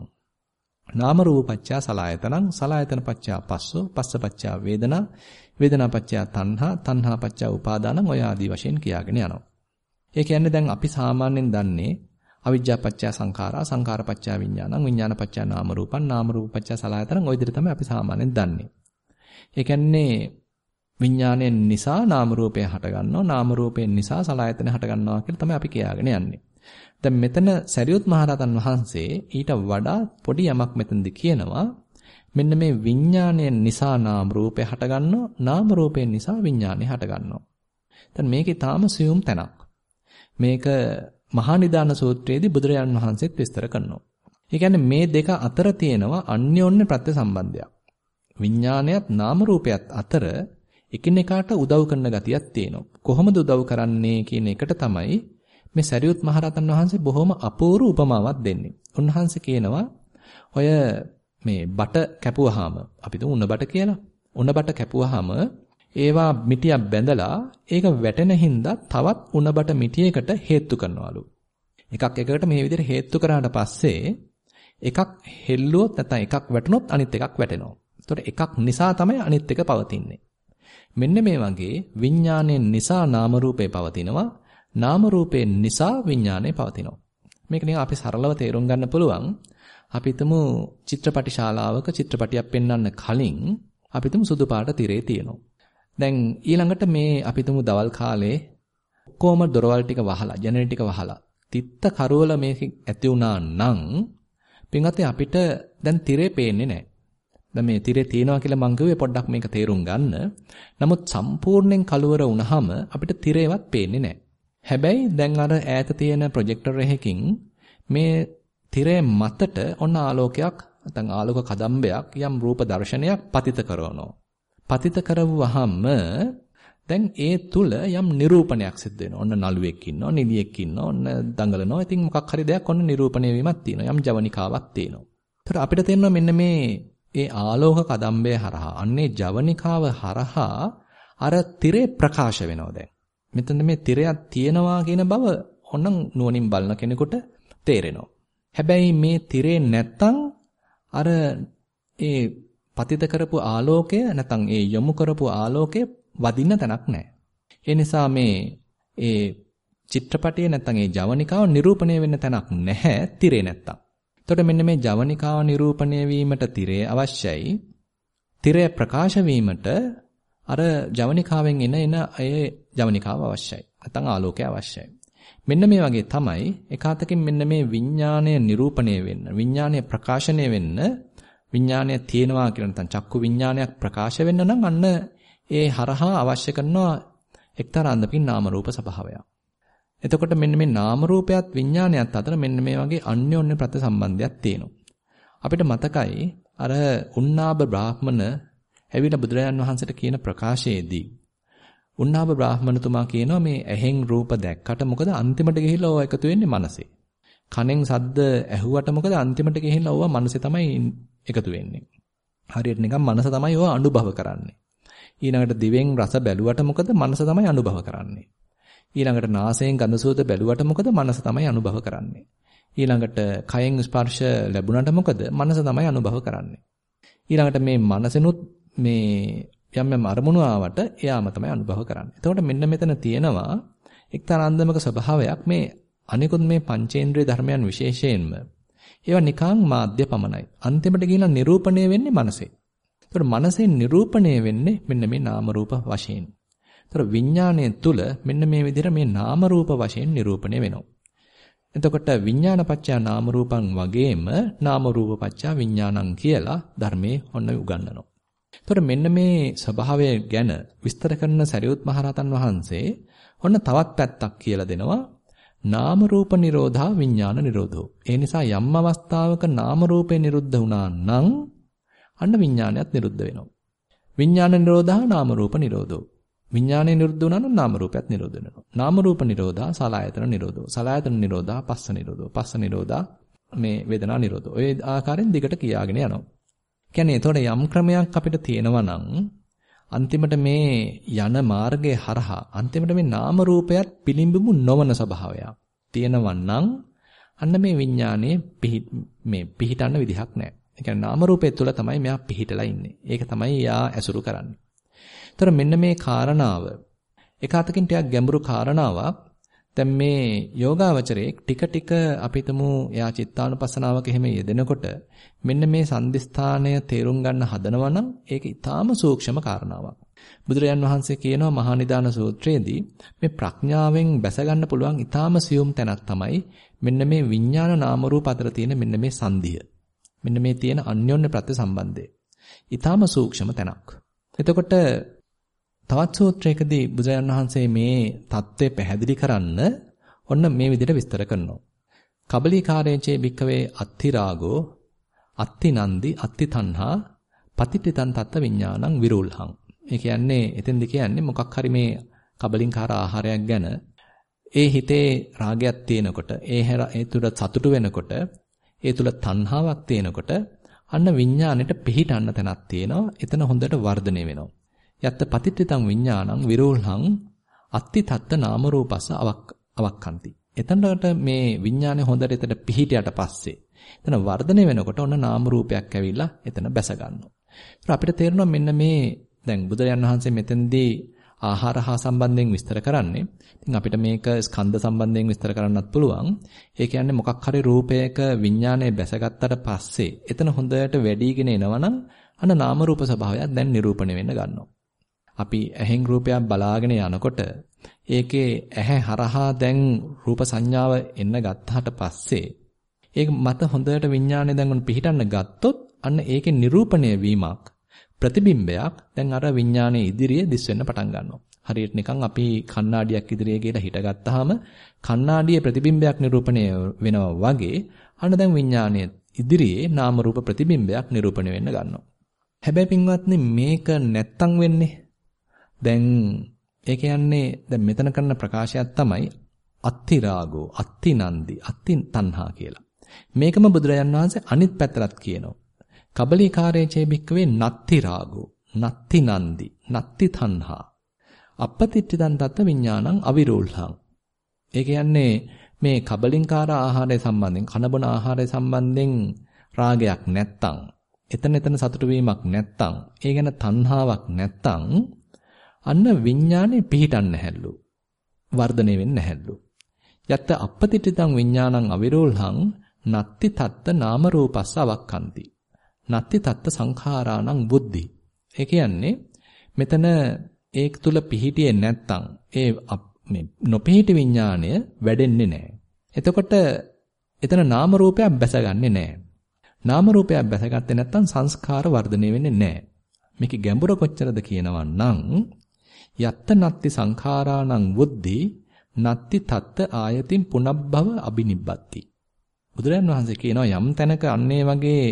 නාම රූප පච්චා සලායතනං සලායතන පච්චා පස්සෝ පස්ස පච්චා වේදනා වේදනා පච්චා තණ්හා තණ්හා පච්චා උපාදානං ඔය ආදී වශයෙන් කියාගෙන යනවා. ඒ කියන්නේ දැන් අපි සාමාන්‍යයෙන් දන්නේ අවිජ්ජා පත්‍ය සංඛාරා සංඛාර පත්‍ය විඥානං විඥාන පත්‍ය නාම රූපං නාම රූප පත්‍ය සලආයතනං ওই විදිහට තමයි අපි සාමාන්‍යයෙන් දන්නේ. ඒ කියන්නේ විඥාණයෙන් නිසා නාම රූපය හටගන්නවා නාම රූපයෙන් නිසා සලආයතන හටගන්නවා කියලා තමයි අපි කියාගෙන යන්නේ. දැන් මෙතන සරියුත් මහරහතන් වහන්සේ ඊට වඩා පොඩි යමක් මෙතනදී කියනවා මෙන්න මේ විඥාණයෙන් නිසා නාම රූපය හටගන්නවා නාම රූපයෙන් නිසා විඥාණය හටගන්නවා. දැන් මේකේ තාම සියුම් තැනක්. මේක මහා නිදාන සූත්‍රයේදී බුදුරජාණන් වහන්සේත් විස්තර කරනවා. ඒ කියන්නේ මේ දෙක අතර තියෙනවා අන්‍යෝන්‍ය ප්‍රත්‍ය සම්බන්ධයක්. විඥානයත් නාම රූපයත් අතර එකිනෙකාට උදව් කරන ගතියක් තියෙනවා. කොහොමද උදව් කරන්නේ කියන එකට තමයි මේ සරියුත් මහරහතන් වහන්සේ බොහොම අපූර්ව උපමාවක් දෙන්නේ. උන්වහන්සේ කියනවා ඔය මේ බට කැපුවාම අපි තුමු උණ බට කියලා. උණ බට කැපුවාම ඒවා මිටියක් බැඳලා ඒක වැටෙන හින්දා තවත් උණබට මිටියකට හේතු කරනවලු. එකක් එකකට මේ විදිහට හේතු කරාට පස්සේ එකක් හෙල්ලුවොත් නැත්නම් එකක් වැටුනොත් අනිත් එකක් වැටෙනවා. ඒතකොට එකක් නිසා තමයි අනිත් එක පවතින්නේ. මෙන්න මේ වගේ විඥාණයෙන් නිසා නාම රූපේ පවතිනවා. නාම රූපයෙන් නිසා විඥාණය පවතිනවා. මේක නිකන් අපි සරලව තේරුම් ගන්න පුළුවන්. අපි හිතමු චිත්‍රපටි ශාලාවක චිත්‍රපටියක් පෙන්වන්න කලින් අපි හිතමු සුදු පාට තිරේ තියෙනවා. දැන් ඊළඟට මේ අපි තුමු දවල් කාලේ ඔක්කොම දොරවල් ටික වහලා ජනෙල් ටික වහලා තිත්ත කරවල මේක ඇති වුණා නම් පින්වත්නි අපිට දැන් tire පේන්නේ නැහැ. දැන් මේ tire තියනවා කියලා මං කිව්වේ පොඩ්ඩක් මේක තේරුම් ගන්න. නමුත් සම්පූර්ණයෙන් කලවර වුණාම අපිට tireවත් පේන්නේ නැහැ. හැබැයි දැන් අර ඈත තියෙන ප්‍රොජෙක්ටර් එකකින් මේ tire මතට ඔන්න ආලෝකයක් නැත්නම් ආලෝක කදම්බයක් යම් රූප දර්ශනයක් පතිත කරනවා. පතිත කරවුවාම දැන් ඒ තුල යම් නිරූපණයක් සිද්ධ වෙනවා. ඔන්න නළුවෙක් ඉන්නවා, නිලියෙක් ඉන්නවා, ඔන්න දඟලනවා. ඉතින් මොකක් හරි දෙයක් ඔන්න නිරූපණය වීමක් තියෙනවා. යම් ජවනිකාවක් තියෙනවා. ඒතර අපිට තේරෙනවා මෙන්න මේ ඒ ආලෝක කදම්බය හරහා අන්නේ ජවනිකාව හරහා අර tire ප්‍රකාශ වෙනවා දැන්. මෙතන මේ තිරයක් තියෙනවා කියන බව ඕනම් නුවණින් බලන කෙනෙකුට තේරෙනවා. හැබැයි මේ තිරේ නැත්තම් අර ඒ පතිත කරපු ආලෝකය නැත්නම් ඒ යොමු කරපු ආලෝකය වදින්න තැනක් නැහැ. ඒ නිසා මේ ඒ චිත්‍රපටයේ නැත්නම් ඒ ජවනිකාව නිරූපණය වෙන්න තැනක් නැහැ තිරේ නැත්තම්. එතකොට මෙන්න මේ ජවනිකාව නිරූපණය වීමට තිරේ අවශ්‍යයි. තිරය ප්‍රකාශ වීමට අර ජවනිකාවෙන් එන එන ඒ ජවනිකාව අවශ්‍යයි. නැත්නම් ආලෝකය අවශ්‍යයි. මෙන්න මේ වගේ තමයි එකාතකින් මෙන්න මේ විඥාණය නිරූපණය වෙන්න, විඥාණය ප්‍රකාශනය වෙන්න, විඥාණය තියෙනවා කියලා නැත්නම් චක්කු විඥානයක් ප්‍රකාශ වෙන්න නම් අන්න ඒ හරහා අවශ්‍ය කරනවා එක්තරා අන්දමින් නාම රූප ස්වභාවයක්. එතකොට මෙන්න මේ නාම රූපයත් විඥානයත් අතර මෙන්න මේ වගේ අන්‍යෝන්‍ය ප්‍රතිසම්බන්ධයක් තියෙනවා. අපිට මතකයි අර උන්නාබ බ්‍රාහ්මණ ඇවිල්ලා බුදුරජාන් වහන්සේට කියන ප්‍රකාශයේදී උන්නාබ බ්‍රාහ්මණතුමා කියනවා මේ ඇහෙන් රූප දැක්කට මොකද අන්තිමට ගිහිල්ලා ඕවා එකතු වෙන්නේ මනසේ. කනෙන් සද්ද ඇහුවට මොකද අන්තිමට ගිහිල්ලා ඕවා මනසේ තමයි එකතු වෙන්නේ. හරියට නිකන් මනස තමයි ඕවා අනුභව කරන්නේ. ඊළඟට දිවෙන් රස බැලුවට මොකද මනස තමයි අනුභව කරන්නේ. ඊළඟට නාසයෙන් ගඳ සුවඳ බැලුවට මොකද මනස තමයි අනුභව කරන්නේ. ඊළඟට කයෙන් ස්පර්ශ ලැබුණාට මොකද මනස තමයි අනුභව කරන්නේ. ඊළඟට මේ මනසෙනුත් මේ යම් යම් අරමුණු ආවට එයාම තමයි අනුභව කරන්නේ. එතකොට මෙන්න මෙතන තියෙනවා එක්තරා අන්දමක ස්වභාවයක් මේ අනිකුත් මේ පංචේන්ද්‍රිය ධර්මයන් විශේෂයෙන්ම ඒවා නිකං මාධ්‍ය පමණයි. අන්තිමට ගිහිලා නිරූපණය වෙන්නේ මනසේ. එතකොට මනසෙන් නිරූපණය වෙන්නේ මෙන්න මේ නාම රූප වශයෙන්. එතකොට විඥාණය තුල මෙන්න මේ විදිහට මේ නාම රූප වශයෙන් නිරූපණය වෙනවා. එතකොට විඥානපච්චය නාම රූපං වගේම නාම රූපපච්චය විඥානං කියලා ධර්මයේ ඔන්න උගන්වනවා. එතකොට මෙන්න මේ ස්වභාවය ගැන විස්තර කරන සරියුත් මහරහතන් වහන්සේ ඔන්න තවත් පැත්තක් කියලා දෙනවා. නාම රූප නිරෝධා විඥාන නිරෝධෝ. ඒ නිසා යම් අවස්ථාවක නාම රූපේ නිරුද්ධ වුණා නම් අන්න විඥානයත් නිරුද්ධ වෙනවා. විඥාන නිරෝධා නාම රූප නිරෝධෝ. විඥානය නිරුද්ධ වුණා නම් නාම රූපයත් නිරෝධ වෙනවා. නාම රූප නිරෝධා සලආයතන නිරෝධෝ. සලආයතන නිරෝධා පස්ස නිරෝධෝ. පස්ස නිරෝධා මේ වේදනා නිරෝධෝ. ඔය ආකාරයෙන් දිගට කියාගෙන යනවා. කියන්නේ එතකොට යම් ක්‍රමයක් අපිට තියෙනවා නම් අන්තිමට මේ යන මාර්ගයේ හරහා අන්තිමට මේ නාම රූපයත් පිළිඹු නොවන ස්වභාවයක් තියෙනවා නම් අන්න මේ විඥානයේ මේ පිහිටන්න විදිහක් නැහැ. ඒ කියන්නේ නාම රූපය තුළ තමයි මෙයා පිහිටලා ඉන්නේ. ඒක තමයි යා ඇසුරු කරන්නේ. ඒතර මෙන්න මේ කාරණාව එක අතකින් ටිකක් ගැඹුරු කාරණාවක් දැන් මේ යෝගාවචරයේ ටික ටික අපිටම එයා චිත්තානුපස්සනාවක එහෙම යෙදෙනකොට මෙන්න මේ සංදිස්ථානය තේරුම් ගන්න හදනවා නම් ඒක ඊටාම සූක්ෂම කාරණාවක්. බුදුරජාන් වහන්සේ කියනවා මහා නිදාන සූත්‍රයේදී මේ ප්‍රඥාවෙන් බැස ගන්න පුළුවන් ඊටාම සියුම් තැනක් තමයි මෙන්න මේ විඥාන නාම රූප අතර තියෙන මෙන්න මේ සංදිය. මෙන්න මේ තියෙන අන්‍යෝන්‍ය ප්‍රතිසම්බන්ධය. ඊටාම සූක්ෂම තැනක්. එතකොට තවත් සූත්‍රයකදී බුදුරජාණන් වහන්සේ මේ தත්ත්වය පැහැදිලි කරන්න ඔන්න මේ විදිහට විස්තර කරනවා. කබලීකාරේචේ භික්කවේ අත්ති රාගෝ අත්ති නන්දි අත්ති තණ්හා පතිට්ඨිතං තත්ත විඥානං විරුල්හං. ඒ කියන්නේ එතෙන්ද කියන්නේ මොකක් හරි මේ කබලින්කාර ආහාරයක් ගැන ඒ හිතේ රාගයක් තියෙනකොට ඒ ඒ තුල සතුටු වෙනකොට ඒ තුල තණ්හාවක් තියෙනකොට අන්න විඥාණයට පිහිටන්න තැනක් තියෙනවා. එතන හොඳට වර්ධනය වෙනවා. යත්ත පතිට්ඨිතං විඥානං විරෝල්හං අත්ති තත්ත නාම රූපස්ස අවක් අවක්칸ති. එතනට මේ විඥානය හොඳට එතන පිහිටියට පස්සේ එතන වර්ධනය වෙනකොට ඔන්න නාම රූපයක් ඇවිල්ලා එතන බැස ගන්නවා. අපිට තේරෙනවා මෙන්න මේ දැන් බුදුරජාන් වහන්සේ මෙතෙන්දී ආහාර හා සම්බන්ධයෙන් විස්තර කරන්නේ. ඉතින් අපිට මේක ස්කන්ධ සම්බන්ධයෙන් විස්තර කරන්නත් පුළුවන්. ඒ කියන්නේ මොකක් හරි රූපයක විඥානය බැසගත්තට පස්සේ එතන හොඳට වැඩිගෙන එනවනම් අන්න නාම රූප ස්වභාවයක් දැන් නිරූපණය වෙන්න ගන්නවා. අපි ඇහෙන් රූපයක් බලාගෙන යනකොට ඒකේ ඇහැ හරහා දැන් රූප සංඥාව එන්න ගත්තාට පස්සේ ඒක මත හොඳට විඥානය දැන් උන් පිහිටන්න ගත්තොත් අන්න ඒකේ නිරූපණය වීමක් ප්‍රතිබිම්බයක් දැන් අර විඥානයේ ඉදිරියේ දිස් වෙන්න පටන් ගන්නවා. හරියට නිකන් අපි කණ්ණාඩියක් ඉදිරියේ ගිහලා හිටගත්තාම කණ්ණාඩියේ ප්‍රතිබිම්බයක් නිරූපණය වෙනවා වගේ අන්න දැන් විඥානයේ ඉදිරියේ නාම රූප ප්‍රතිබිම්බයක් නිරූපණය වෙන්න ගන්නවා. හැබැයි පින්වත්නි මේක නැත්තම් වෙන්නේ දැන් ඒ කියන්නේ දැන් මෙතන කරන ප්‍රකාශයක් තමයි අත්තිරාගෝ අත්තිනන්දි අත්ති තණ්හා කියලා. මේකම බුදුරජාන් වහන්සේ අනිත් පැත්තටත් කියනවා. කබලිකාරේ චේබික්කවේ නත්ති රාගෝ නත්ති නන්දි නත්ති තණ්හා අපපතිට්ඨිතං තත්ත විඥානං අවිරෝල්හං. ඒ කියන්නේ මේ කබලින්කාර ආහාරය සම්බන්ධයෙන් කනබන ආහාරය සම්බන්ධයෙන් රාගයක් නැත්තම් එතන එතන සතුටු වීමක් නැත්තම් ඒ ගැන තණ්හාවක් නැත්තම් අන්න විඥානේ පිහිටන්න හැල්ලු වර්ධනය වෙන්නේ නැහැලු යත්ත අපපතිට්ඨිතං විඥානං අවිරෝල්හං නත්ති තත්ත නාම රූපස්ස අවක්ඛන්ති නත්ති තත්ත සංඛාරාණං බුද්ධි. ඒ කියන්නේ මෙතන ඒක තුල පිහිටියේ නැත්තම් ඒ මේ නොපිහිටි විඥාණය වැඩෙන්නේ නැහැ. එතකොට එතන නාම රූපයක් බැසගන්නේ නැහැ. නාම රූපයක් බැසගත්තේ නැත්තම් සංස්කාර වර්ධනය වෙන්නේ නැහැ. මේකේ ගැඹුර කොච්චරද කියනවා නම් යත්ත නත්ති සංඛාරාණං බුද්ධි නත්ති තත්ත ආයතින් පුනබ්බව අබිනිබ්බති බුදුරජාන් වහන්සේ කියනවා යම් තැනක අන්නේ වගේ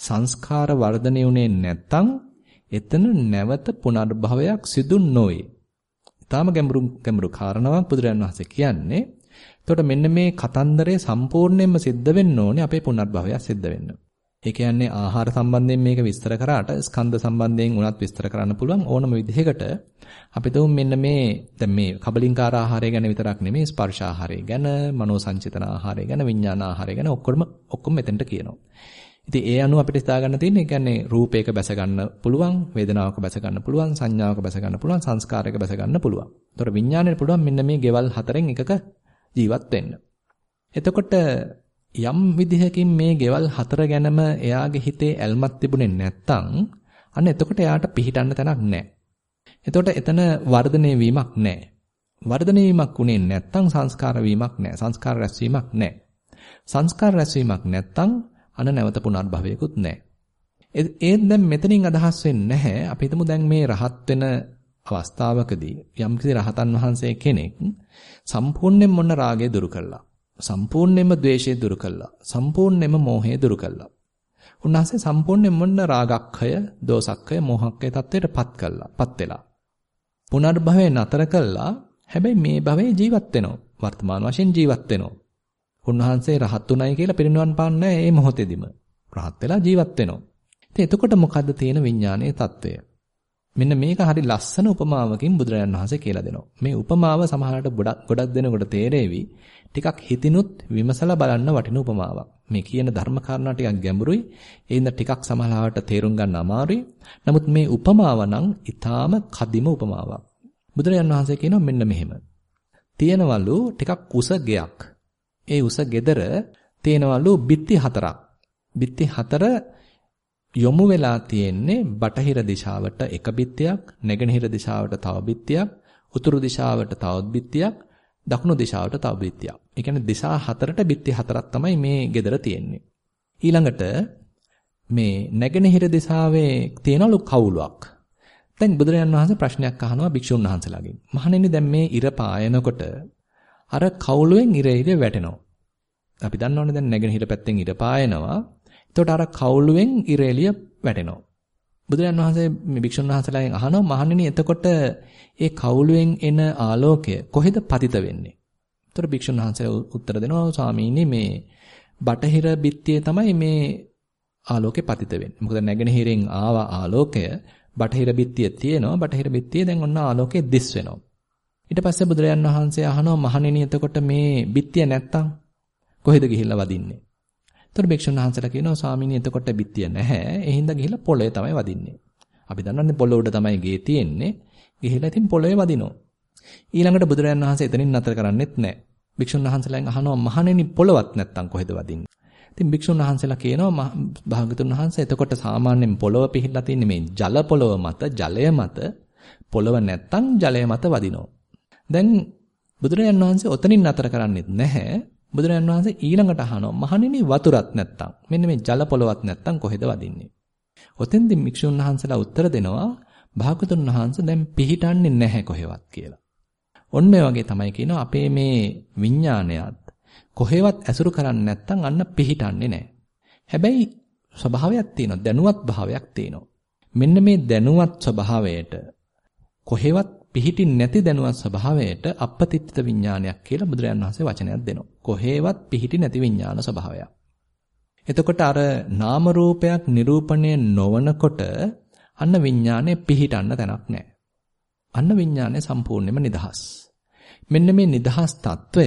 සංස්කාර වර්ධනය උනේ නැත්තම් එතන නැවත පුනර්භවයක් සිදු නොවේ. ඊටාම ගැඹුරු ගැඹුරු කාරණාවක් බුදුරජාන් වහන්සේ කියන්නේ. එතකොට මෙන්න මේ කතන්දරය සම්පූර්ණයෙන්ම සිද්ධ වෙන්න ඕනේ අපේ පුනර්භවයක් සිද්ධ වෙන්න. ඒ කියන්නේ ආහාර සම්බන්ධයෙන් මේක විස්තර කරාට ස්කන්ධ සම්බන්ධයෙන් උනත් විස්තර කරන්න පුළුවන් ඕනම විදිහකට අපි තුමු මෙන්න මේ දැන් මේ කබලින්කාර ආහාරය ගැන විතරක් නෙමෙයි ස්පර්ශ ආහාරය ගැන මනෝ සංචිතන ආහාරය ගැන විඥාන ආහාරය ගැන ඔක්කොම ඔක්කොම මෙතෙන්ට කියනවා. ඉතින් ඒ අනුව අපිට හිතා ගන්න තියෙන්නේ කියන්නේ රූපයක බැස ගන්න පුළුවන්, වේදනාවක බැස ගන්න පුළුවන්, සංඥාවක බැස ගන්න පුළුවන්, සංස්කාරයක බැස ගන්න පුළුවන්. ඒතර විඥාණයට පුළුවන් මෙන්න මේ ගෙවල් හතරෙන් එකක ජීවත් වෙන්න. එතකොට යම් විදිහකින් මේ ගෙවල් හතර ගැනම එයාගේ හිතේ ඇල්මක් තිබුණේ නැත්තම් අන්න එතකොට එයාට පිහිටන්න තැනක් නැහැ. එතකොට එතන වර්ධනය වීමක් නැහැ. වර්ධනය වීමක් උනේ නැත්තම් සංස්කාර වීමක් නැහැ. සංස්කාර රැස්වීමක් නැහැ. සංස්කාර රැස්වීමක් නැත්තම් අන නැවත පුනර්භවයකුත් නැහැ. ඒත් දැන් මෙතනින් අදහස් වෙන්නේ නැහැ. අපි හිතමු දැන් මේ රහත් වෙන අවස්ථාවකදී යම්කිසි රහතන් වහන්සේ කෙනෙක් සම්පූර්ණයෙන් මොන රාගය දුරු කළා. සම්පූර්ණයෙන්ම ද්වේෂය දුරු කළා. සම්පූර්ණයෙන්ම මෝහය දුරු කළා. උන්වහන්සේ සම්පූර්ණයෙන්ම මොන රාගක්ඛය, දෝසක්ඛය, මෝහක්ඛය தත්ත්වයටපත් කළා. පත් වෙලා. පුනර්භවය නතර කළා. හැබැයි මේ භවයේ ජීවත් වෙනවා. වර්තමාන වශයෙන් ජීවත් වෙනවා. උන්වහන්සේ රහත්ුණයි කියලා පිරිනිවන් පාන්නේ මේ මොහොතේදීම. රහත් වෙලා ජීවත් වෙනවා. ඉතින් එතකොට මොකද්ද තියෙන විඥානයේ తত্ত্বය? මෙන්න මේක හරි ලස්සන උපමාවකින් බුදුරජාණන් වහන්සේ කියලා දෙනවා. මේ උපමාව සමහරට ගොඩක් දෙනකොට තේරෙවි. ටිකක් හිතිනුත් විමසලා බලන්න වටින උපමාවක්. මේ කියන ධර්ම කාරණා ටිකක් ගැඹුරුයි. ඒ ඉඳ ටිකක් සමහරවට තේරුම් ගන්න අමාරුයි. නමුත් මේ උපමාව නම් ඊටාම කදිම උපමාවක්. බුදුරජාණන් වහන්සේ කියනවා මෙන්න මෙහෙම. තියෙනවලු ටිකක් උස ගෙයක්. ඒ උස gedara තියෙනවලු බිත්ති හතරක්. බිත්ති හතර යොමු වෙලා තියෙන්නේ බටහිර දිශාවට එක බිත්තියක්, නැගෙනහිර දිශාවට තව බිත්තියක්, උතුරු දිශාවට තවත් බිත්තියක්, දකුණු දිශාවට තව බිත්තියක්. ඒ කියන්නේ දිශා හතරට බිත්ති හතරක් තමයි මේ gedara තියෙන්නේ. ඊළඟට මේ නැගෙනහිර දිශාවේ තියෙනලු කවුලක්. දැන් බුදුරජාන් වහන්සේ ප්‍රශ්නයක් අහනවා භික්ෂුන් වහන්සේලාගෙන්. මහණෙනි දැන් මේ ඉර පායනකොට අර කවුලුවෙන් ඉර ඉර වැටෙනවා. අපි දන්නවනේ දැන් නැගෙනහිර පැත්තෙන් ඉර පායනවා. එතකොට අර කවුලුවෙන් ඉර එළිය වැටෙනවා. බුදුරජාන් වහන්සේ මේ භික්ෂුන් වහන්සේලාගෙන් අහනවා මහණෙනි එතකොට ඒ කවුලුවෙන් එන ආලෝකය කොහෙද පතිත වෙන්නේ? එතකොට භික්ෂුන් වහන්සේ උත්තර දෙනවා ස්වාමීනි මේ බටහිර බිත්තියේ තමයි මේ ආලෝකේ පතිත වෙන්නේ. මොකද නැගෙනහිරින් ආව ආලෝකය බටහිර බිත්තියේ තියෙනවා. බටහිර බිත්තියේ දැන් ඔන්න ආලෝකේ දිස් වෙනවා. ඊට පස්සේ බුදුරජාන් වහන්සේ අහනවා මහණෙනි එතකොට මේ බිත්තිය නැත්තම් කොහෙද ගිහිල්ලා වදින්නේ? එතකොට භික්ෂුන් වහන්සේලා කියනවා ස්වාමීනි එතකොට බිත්තිය නැහැ. ඒ හින්දා ගිහිල්ලා පොළවේ තමයි වදින්නේ. අපි දන්නන්නේ පොළොව උඩ තමයි ගේ තියෙන්නේ. ගිහිල්ලා ඉතින් පොළවේ වදිනවා. ඊළඟට බුදුරජාන් වහන්සේ එතනින් නතර කරන්නෙත් නැහැ. භික්ෂුන් වහන්සේලාගෙන් අහනවා මහණෙනි පොළවත් නැත්තම් කොහෙද වදින්නේ? ඉතින් භික්ෂුන් වහන්සේලා කියනවා භාගතුන් වහන්සේ එතකොට සාමාන්‍යයෙන් පොළව පිහිල්ලා තින්නේ මේ ජල පොළව මත ජලය මත පොළව නැත්තම් ජලය මත වදිනවා. දැන් බුදුරජාන් වහන්සේ ඔතනින් නතර කරන්නේත් නැහැ. බුදුරජාන් වහන්සේ ඊළඟට අහනවා මහණෙනි වතුරත් නැත්තම් මෙන්න මේ ජල පොලවත් නැත්තම් කොහෙද වදින්නේ? ඔතෙන්දී මික්ෂුන් වහන්සේලා උත්තර දෙනවා භාගතුන් වහන්සේ දැන් පිහිටන්නේ නැහැ කොහෙවත් කියලා. ඔන්න ඔය වගේ තමයි කියනවා අපේ මේ විඥානයත් කොහෙවත් ඇසුරු කරන්නේ නැත්තම් අන්න පිහිටන්නේ නැහැ. හැබැයි ස්වභාවයක් තියෙනවා දැනුවත් භාවයක් තියෙනවා. මෙන්න මේ දැනුවත් ස්වභාවයට කොහෙවත් පිහිටි නැති දැනුවත් ස්වභාවයට අපපතිත්ත විඥානයක් කියලා බුදුරයන් වහන්සේ වචනයක් දෙනවා. කොහේවත් පිහිටි නැති විඥාන ස්වභාවයක්. එතකොට අර නාම රූපයක් නිරූපණය නොවනකොට අන්න විඥානේ පිහිටන්න තැනක් නැහැ. අන්න විඥානේ සම්පූර්ණයෙන්ම නිදහස්. මෙන්න මේ නිදහස් తত্ত্বය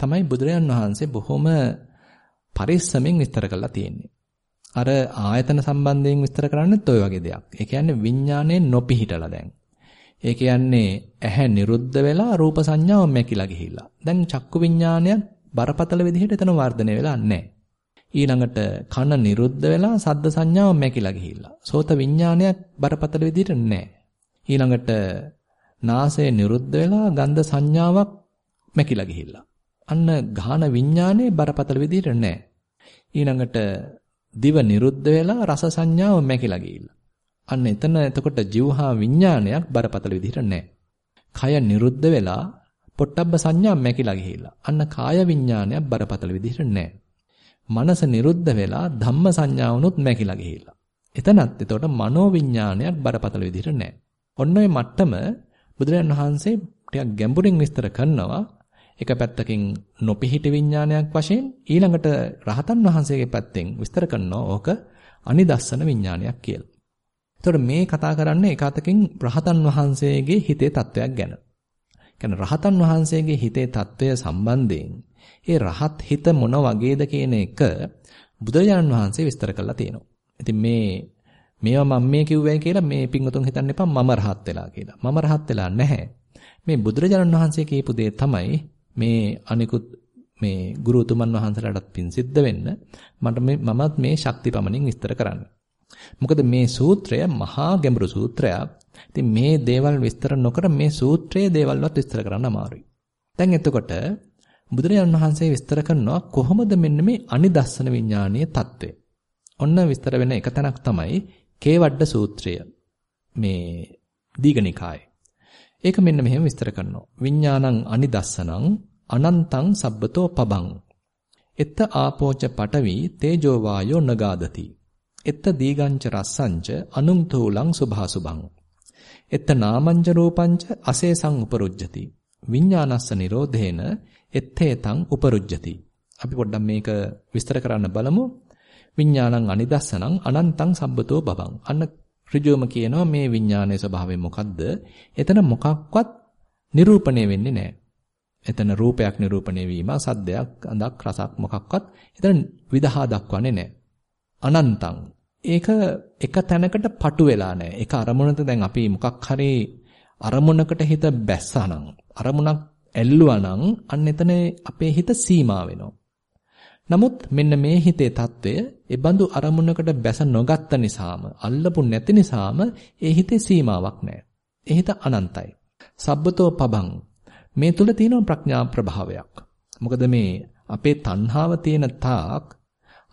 තමයි බුදුරයන් වහන්සේ බොහොම පරිස්සමෙන් විස්තර කරලා තියෙන්නේ. අර ආයතන සම්බන්ධයෙන් විස්තර කරන්නත් ওই වගේ දෙයක්. ඒ කියන්නේ විඥානේ නොපිහිටලා දැන්. ඒ කියන්නේ ඇහැ නිරුද්ධ වෙලා රූප සංඥාව මැකිලා ගිහිල්ලා. දැන් චක්කු විඥානයත් බරපතල විදිහට එතන වර්ධනය වෙලා නැහැ. ඊළඟට කන නිරුද්ධ වෙලා සද්ද සංඥාව මැකිලා ගිහිල්ලා. සෝත විඥානයක් බරපතල විදිහට නැහැ. ඊළඟට නාසය නිරුද්ධ වෙලා ගන්ධ සංඥාවක් මැකිලා ගිහිල්ලා. අන්න ගාහන විඥානේ බරපතල විදිහට නැහැ. ඊළඟට දිව නිරුද්ධ වෙලා රස සංඥාව මැකිලා ගිහිල්ලා. අන්න එතන එතකොට જીවහා විඥානයක් බරපතල විදිහට නැහැ. කය නිරුද්ධ වෙලා පොට්ටබ්බ සංඥා මැකිලා ගිහිල්ලා. අන්න කාය විඥානයක් බරපතල විදිහට නැහැ. මනස නිරුද්ධ වෙලා ධම්ම සංඥාවනොත් මැකිලා ගිහිල්ලා. එතනත් එතකොට මනෝ විඥානයක් බරපතල විදිහට නැහැ. ඔන්න ඔය මට්ටම බුදුරජාන් වහන්සේ ටිකක් ගැඹුරින් විස්තර කරනවා. එක පැත්තකින් නොපිහිට විඥානයක් වශයෙන් ඊළඟට රහතන් වහන්සේගේ පැත්තෙන් විස්තර කරනවා ඕක අනිදස්සන විඥානයක් කියලා. එතකොට මේ කතා කරන්නේ එකතකින් රහතන් වහන්සේගේ හිතේ තත්වයක් ගැන. කියන්නේ රහතන් වහන්සේගේ හිතේ තත්වය සම්බන්ධයෙන් ඒ රහත් හිත මොන වගේද කියන එක බුදුරජාණන් වහන්සේ විස්තර කරලා තියෙනවා. ඉතින් මේ මේවා මම මේ කිව්වයි කියලා මේ පිංගුතුන් හිතන්න එපා මම රහත් වෙලා කියලා. මම රහත් වෙලා නැහැ. මේ බුදුරජාණන් වහන්සේ කියපු දේ තමයි මේ අනිකුත් මේ ගුරුතුමන් වහන්සේලාටත් පිං සිද්ධ වෙන්න මට මේ මමත් මේ ශක්තිපමණින් විස්තර කරන්නේ. මොකද මේ සූත්‍රය මහා ගැඹුරු සූත්‍රයක්. ඉතින් මේ දේවල් විස්තර නොකර මේ සූත්‍රයේ දේවල්වත් විස්තර කරන්න අමාරුයි. දැන් එතකොට බුදුරජාණන් වහන්සේ විස්තර කරනවා කොහොමද මෙන්න මේ අනිදස්සන විඥානීය தત્ත්වය. ඔන්න විස්තර වෙන එක තැනක් තමයි කේවඩ සූත්‍රය. මේ දීගනිකායේ. ඒක මෙන්න මෙහෙම විස්තර කරනවා. විඥානං අනිදස්සනං අනන්තං සබ්බතෝ පබං එත්ත ආපෝච පටවි තේජෝ වායෝ නගාදති එත්ත දීගංච රස්සංච අනුන්තෝලං සුභාසුභං. එත්ත නාමංච රූපංච අසේසං උපරුජ්ජති. විඥානස්ස නිරෝධේන එත්තේතං උපරුජ්ජති. අපි පොඩ්ඩක් මේක විස්තර කරන්න බලමු. විඥානං අනිදස්සනං අනන්තං සම්බතෝ බබං අන්න ඍජුවම කියනවා මේ විඥානයේ ස්වභාවය මොකද්ද? එතන මොකක්වත් නිරූපණය වෙන්නේ නැහැ. එතන රූපයක් නිරූපණය වීම සද්දයක් අඳක් රසක් මොකක්වත් එතන විදහා දක්වන්නේ නැහැ. අනන්තං. ඒක එක තැනකට පටු වෙලා නැහැ. ඒක අරමුණට දැන් අපි මොකක් හරි අරමුණකට හිත බැස්සනම් අරමුණක් ඇල්ලුවානම් අන්න එතන අපේ හිත සීමා වෙනවා. නමුත් මෙන්න මේ හිතේ తত্ত্বය ඒබඳු අරමුණකට බැස නොගත්ත නිසාම අල්ලපු නැති නිසාම ඒ හිතේ සීමාවක් නැහැ. ඒ හිත අනන්තයි. සබ්බතෝ පබං මේ තුල තියෙන ප්‍රඥා ප්‍රභාවයක්. මොකද මේ අපේ තණ්හාව තියෙන තාක්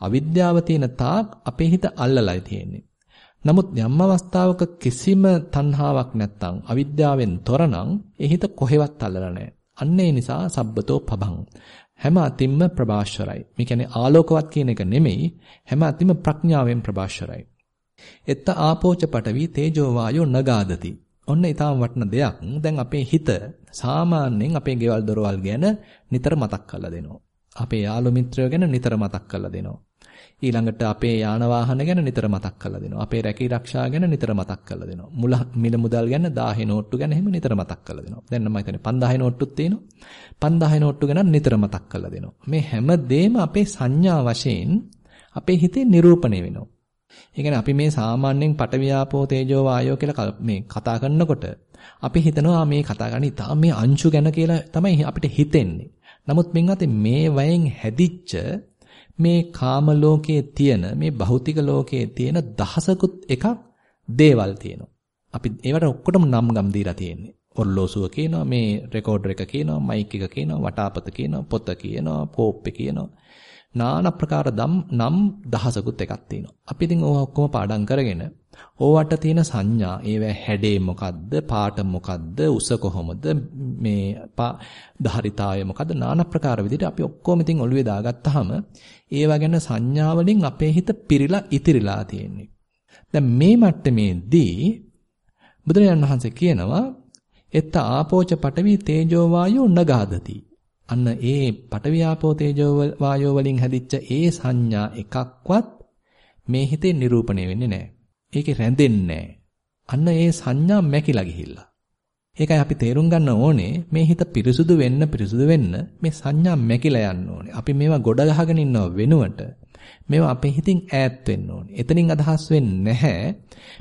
අවිද්‍යාව තියෙන තාක් අපේ හිත අල්ලලයි තියෙන්නේ. නමුත් යම් අවස්ථාවක කිසිම තණ්හාවක් නැත්නම් අවිද්‍යාවෙන් තොරනම් ඒ හිත කොහෙවත් අල්ලලා නැහැ. අන්න ඒ නිසා සබ්බතෝ පබං. හැම අතින්ම ප්‍රභාෂරයි. මේ කියන්නේ ආලෝකවත් කියන එක නෙමෙයි හැම අතින්ම ප්‍රඥාවෙන් ප්‍රභාෂරයි. එත්ත ආපෝච පටවි තේජෝ වායෝ නගාදති. ඔන්න ඊටාම් වටන දෙයක්. දැන් අපේ හිත සාමාන්‍යයෙන් අපේ ගෙවල් දොරවල් ගැන නිතර මතක් කරලා දෙනවා. අපේ යාළු මිත්‍රයෝ ගැන නිතර මතක් කරලා දෙනවා. ඊළඟට අපේ යාන වාහන ගැන නිතර මතක් කරලා දෙනවා. අපේ රැකී ආරක්ෂා ගැන නිතර මතක් කරලා දෙනවා. මුල මිල මුදල් ගැන 1000 නෝට්ටු ගැන එහෙම නිතර මතක් කරලා දෙනවා. දැන් මම හිතන්නේ 5000 නෝට්ටුත් තියෙනවා. 5000 නෝට්ටු ගැන නිතර මතක් කරලා දෙනවා. මේ හැම දෙෙම අපේ සංඥා වශයෙන් අපේ හිතේ නිරූපණය වෙනවා. ඒ කියන්නේ අපි මේ සාමාන්‍යයෙන් පටවියාපෝ තේජෝ වායෝ කියලා මේ කතා කරනකොට අපි හිතනවා මේ කතා කරන්නේ තාම මේ අංශු ගැන කියලා තමයි අපිට හිතෙන්නේ. නමුත් මින්වත් මේ වයෙන් හැදිච්ච මේ කාම ලෝකයේ තියෙන මේ භෞතික ලෝකයේ තියෙන දහසකුත් එකක් දේවල් තියෙනවා. අපි ඒවට ඔක්කොටම නම් ගම් දීලා තියෙන්නේ. ඔර්ලෝසුව කියනවා මේ රෙකෝඩර් එක කියනවා මයික් එක කියනවා වටාපත කියනවා පොත කියනවා කෝප්පේ කියනවා নানা ප්‍රකාර නම් දහසකුත් එකක් තියෙනවා. අපි ඉතින් ඕවා ඔක්කොම පාඩම් කරගෙන ඕවට තියෙන සංඥා ඒවැ හැඩේ මොකද්ද පාට මොකද්ද උස කොහොමද මේ ධාරිතාවය මොකද්ද নানা ප්‍රකාර විදිහට අපි ඔක්කොම ඉතින් ඔළුවේ දාගත්තාම ඒවා ගැන සංඥා වලින් අපේ හිත පිරීලා ඉතිරිලා තියෙන්නේ. දැන් මේ මට්ටමේදී බුදුරජාණන් වහන්සේ කියනවා එත්ත ආපෝච පඨවි තේජෝ වායෝ නගාදති. අන්න ඒ පඨවි ආපෝ තේජෝ වායෝ වලින් හැදිච්ච ඒ සංඥා එකක්වත් මේ හිතේ නිරූපණය වෙන්නේ නැහැ. ඒකේ රැඳෙන්නේ අන්න ඒ සංඥා මැකිලා ගිහිල්ලා. ඒකයි අපි තේරුම් ගන්න ඕනේ මේ හිත පිරිසුදු වෙන්න පිරිසුදු වෙන්න මේ සංඥා මැකිලා යන්න ඕනේ. අපි මේවා ගොඩ ගහගෙන ඉන්නව වෙනුවට මේවා අපේ හිතින් ඈත් වෙන්න ඕනේ. එතනින් අදහස් වෙන්නේ නැහැ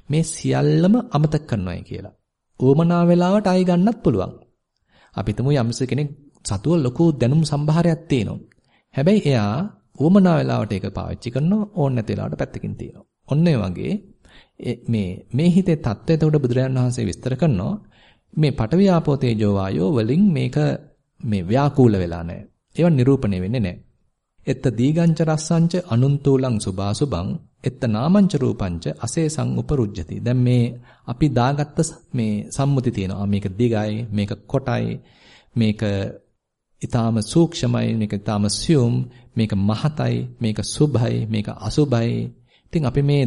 මේ සියල්ලම අමතක කරනවායි කියලා. උවමනා වෙලාවට ආයි ගන්නත් පුළුවන්. අපි තමු යම්ස කෙනෙක් සතුව ලොකු දැනුම් සම්භාරයක් තියෙනවා. හැබැයි එයා උවමනා වෙලාවට ඒක පාවිච්චි කරනවා ඕන නැති වෙලාවට පැත්තකින් තියෙනවා. ඔන්න වගේ මේ මේ හිතේ தත්ත්වය එතකොට බුදුරජාණන් වහන්සේ විස්තර කරනවා මේ පඨවි ආපෝ තේජෝ වායෝ වලින් මේක මේ ව්‍යාකූල වෙලා නැහැ. ඒවා නිරූපණය වෙන්නේ නැහැ. එත්ත දීගංච රස්සංච අනුන්තූලං සුභාසුභං එත්ත නාමංච රූපංච අසේසං උපරුජ්ජති. දැන් මේ අපි දාගත්ත මේ සම්මුති තියෙනවා. මේක දිගයි, මේක කොටයි, මේක ඊටාම සූක්ෂමයි, මේක ඊටාම සියුම්, මේක මහතයි, මේක සුභයි, මේක අසුභයි. ඉතින් අපි මේ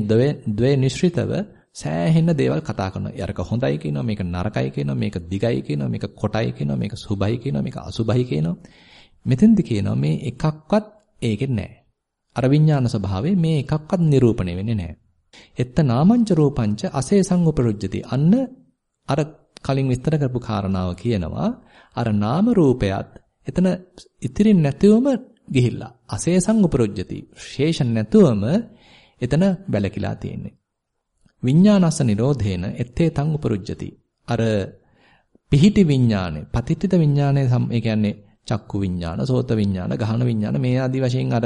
ද්වේ නිශ්චිතව සෑහෙන දේවල් කතා කරනවා. යරක හොඳයි කියනවා, මේක නරකයි කියනවා, මේක දිගයි කියනවා, මේක කොටයි කියනවා, මේක සුභයි කියනවා, මේක අසුභයි කියනවා. මෙතෙන්දි කියනවා මේ එකක්වත් ඒකෙත් නැහැ. අර විඥාන ස්වභාවයේ මේ එකක්වත් නිරූපණය වෙන්නේ නැහැ. එත්ත නාමංච රූපංච අසේසං උපරුජ්ජති. අන්න අර කලින් විස්තර කරපු කාරණාව කියනවා අර නාම රූපයත් එතන ඉතිරි නැතිවම ගිහිල්ලා අසේසං උපරුජ්ජති. ශේෂ නැතුවම එතන බැලකිලා තියෙන්නේ. විඥානස්ස නිරෝධේන එත්තේ තං උපරුජ්ජති. අර පිහිටි විඥානේ, පතිත්‍ිත විඥානේ ඒ කියන්නේ චක්කු විඥාන, සෝත විඥාන, ගහන විඥාන මේ ආදී වශයෙන් අර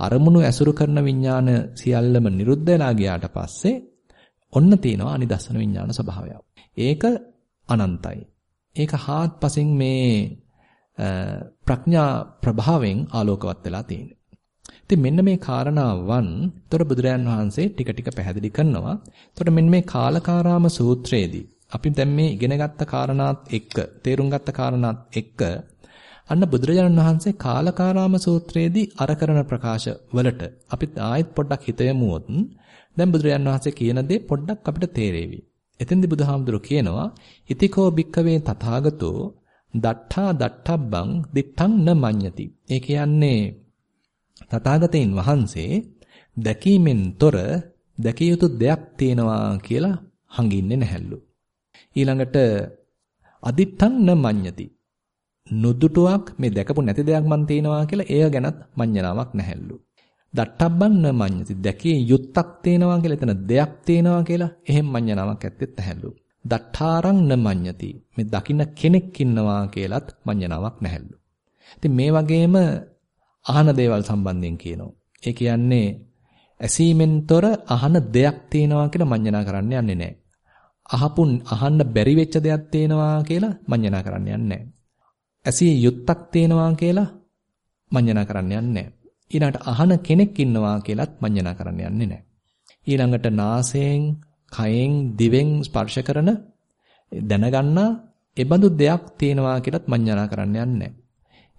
අරමුණු ඇසුරු කරන විඥාන සියල්ලම නිරුද්ධ වෙලා ගියාට පස්සේ ඔන්න තියෙනවා අනිදස්සන විඥාන ස්වභාවය. ඒක අනන්තයි. ඒක හාත්පසින් මේ ප්‍රඥා ප්‍රභාවයෙන් ආලෝකවත් වෙලා තියෙන්නේ. ඉතින් මෙන්න මේ කාරණාවන් ତොර බුදුරයන් වහන්සේ ටික ටික පැහැදිලි කරනවා. එතකොට මෙන්න මේ කාලකාරාම සූත්‍රයේදී අපි දැන් මේ ඉගෙනගත්ත කාරණාත් එක්ක තේරුම් ගත්ත කාරණාත් එක්ක අන්න බුදුරජාණන් වහන්සේ කාලකාරාම සූත්‍රයේදී අර කරන ප්‍රකාශ වලට අපිත් ආයෙත් පොඩ්ඩක් හිත යමුවොත් දැන් බුදුරජාණන් වහන්සේ කියන දේ පොඩ්ඩක් අපිට තේරෙවි. එතෙන්දී බුදුහාමුදුරු කියනවා ඉතිකෝ භික්කවේ තථාගතෝ දට්ඨා දට්ඨබ්බං දිත්තං න මඤ්ඤති. ඒ කියන්නේ තථාගතයන් වහන්සේ දැකීමෙන් තොර දැකිය යුතු දෙයක් තියෙනවා කියලා හංගින්නේ නැහැලු. ඊළඟට අදිත්තං න මඤ්ඤති. නුදුටුවක් මේ දැකපු නැති දෙයක් මන් තේනවා කියලා එය ගැනත් මඤ්ඤණාවක් නැහැලු. දට්ටබ්බන් නමඤ්ඤති දැකිය යුත්තක් තේනවා කියලා එතන දෙයක් තේනවා කියලා එහෙම මඤ්ඤණාවක් ඇත්තෙත් නැහැලු. දට්ඨාරං නමඤ්ඤති මේ දකින්න කෙනෙක් ඉන්නවා කියලත් මඤ්ඤණාවක් නැහැලු. ඉතින් මේ වගේම අහන දේවල් සම්බන්ධයෙන් කියනවා. ඒ කියන්නේ ඇසීමෙන්තොර අහන දෙයක් තේනවා කියලා මඤ්ඤණා කරන්න යන්නේ නැහැ. අහපුන් අහන්න බැරි වෙච්ච දෙයක් තේනවා කියලා මඤ්ඤණා කරන්න යන්නේ නැහැ. ඇසිය යුත්තක් තේනවා කියලා මඤ්ඤණා කරන්න යන්නේ ඊළඟට අහන කෙනෙක් ඉන්නවා කියලත් මඤ්ඤණා කරන්න යන්නේ නැහැ. ඊළඟට නාසයෙන්, කයෙන්, දිවෙන් ස්පර්ශ කරන දැනගන්නා ඒබඳු දෙයක් තේනවා කියලත් මඤ්ඤණා කරන්න යන්නේ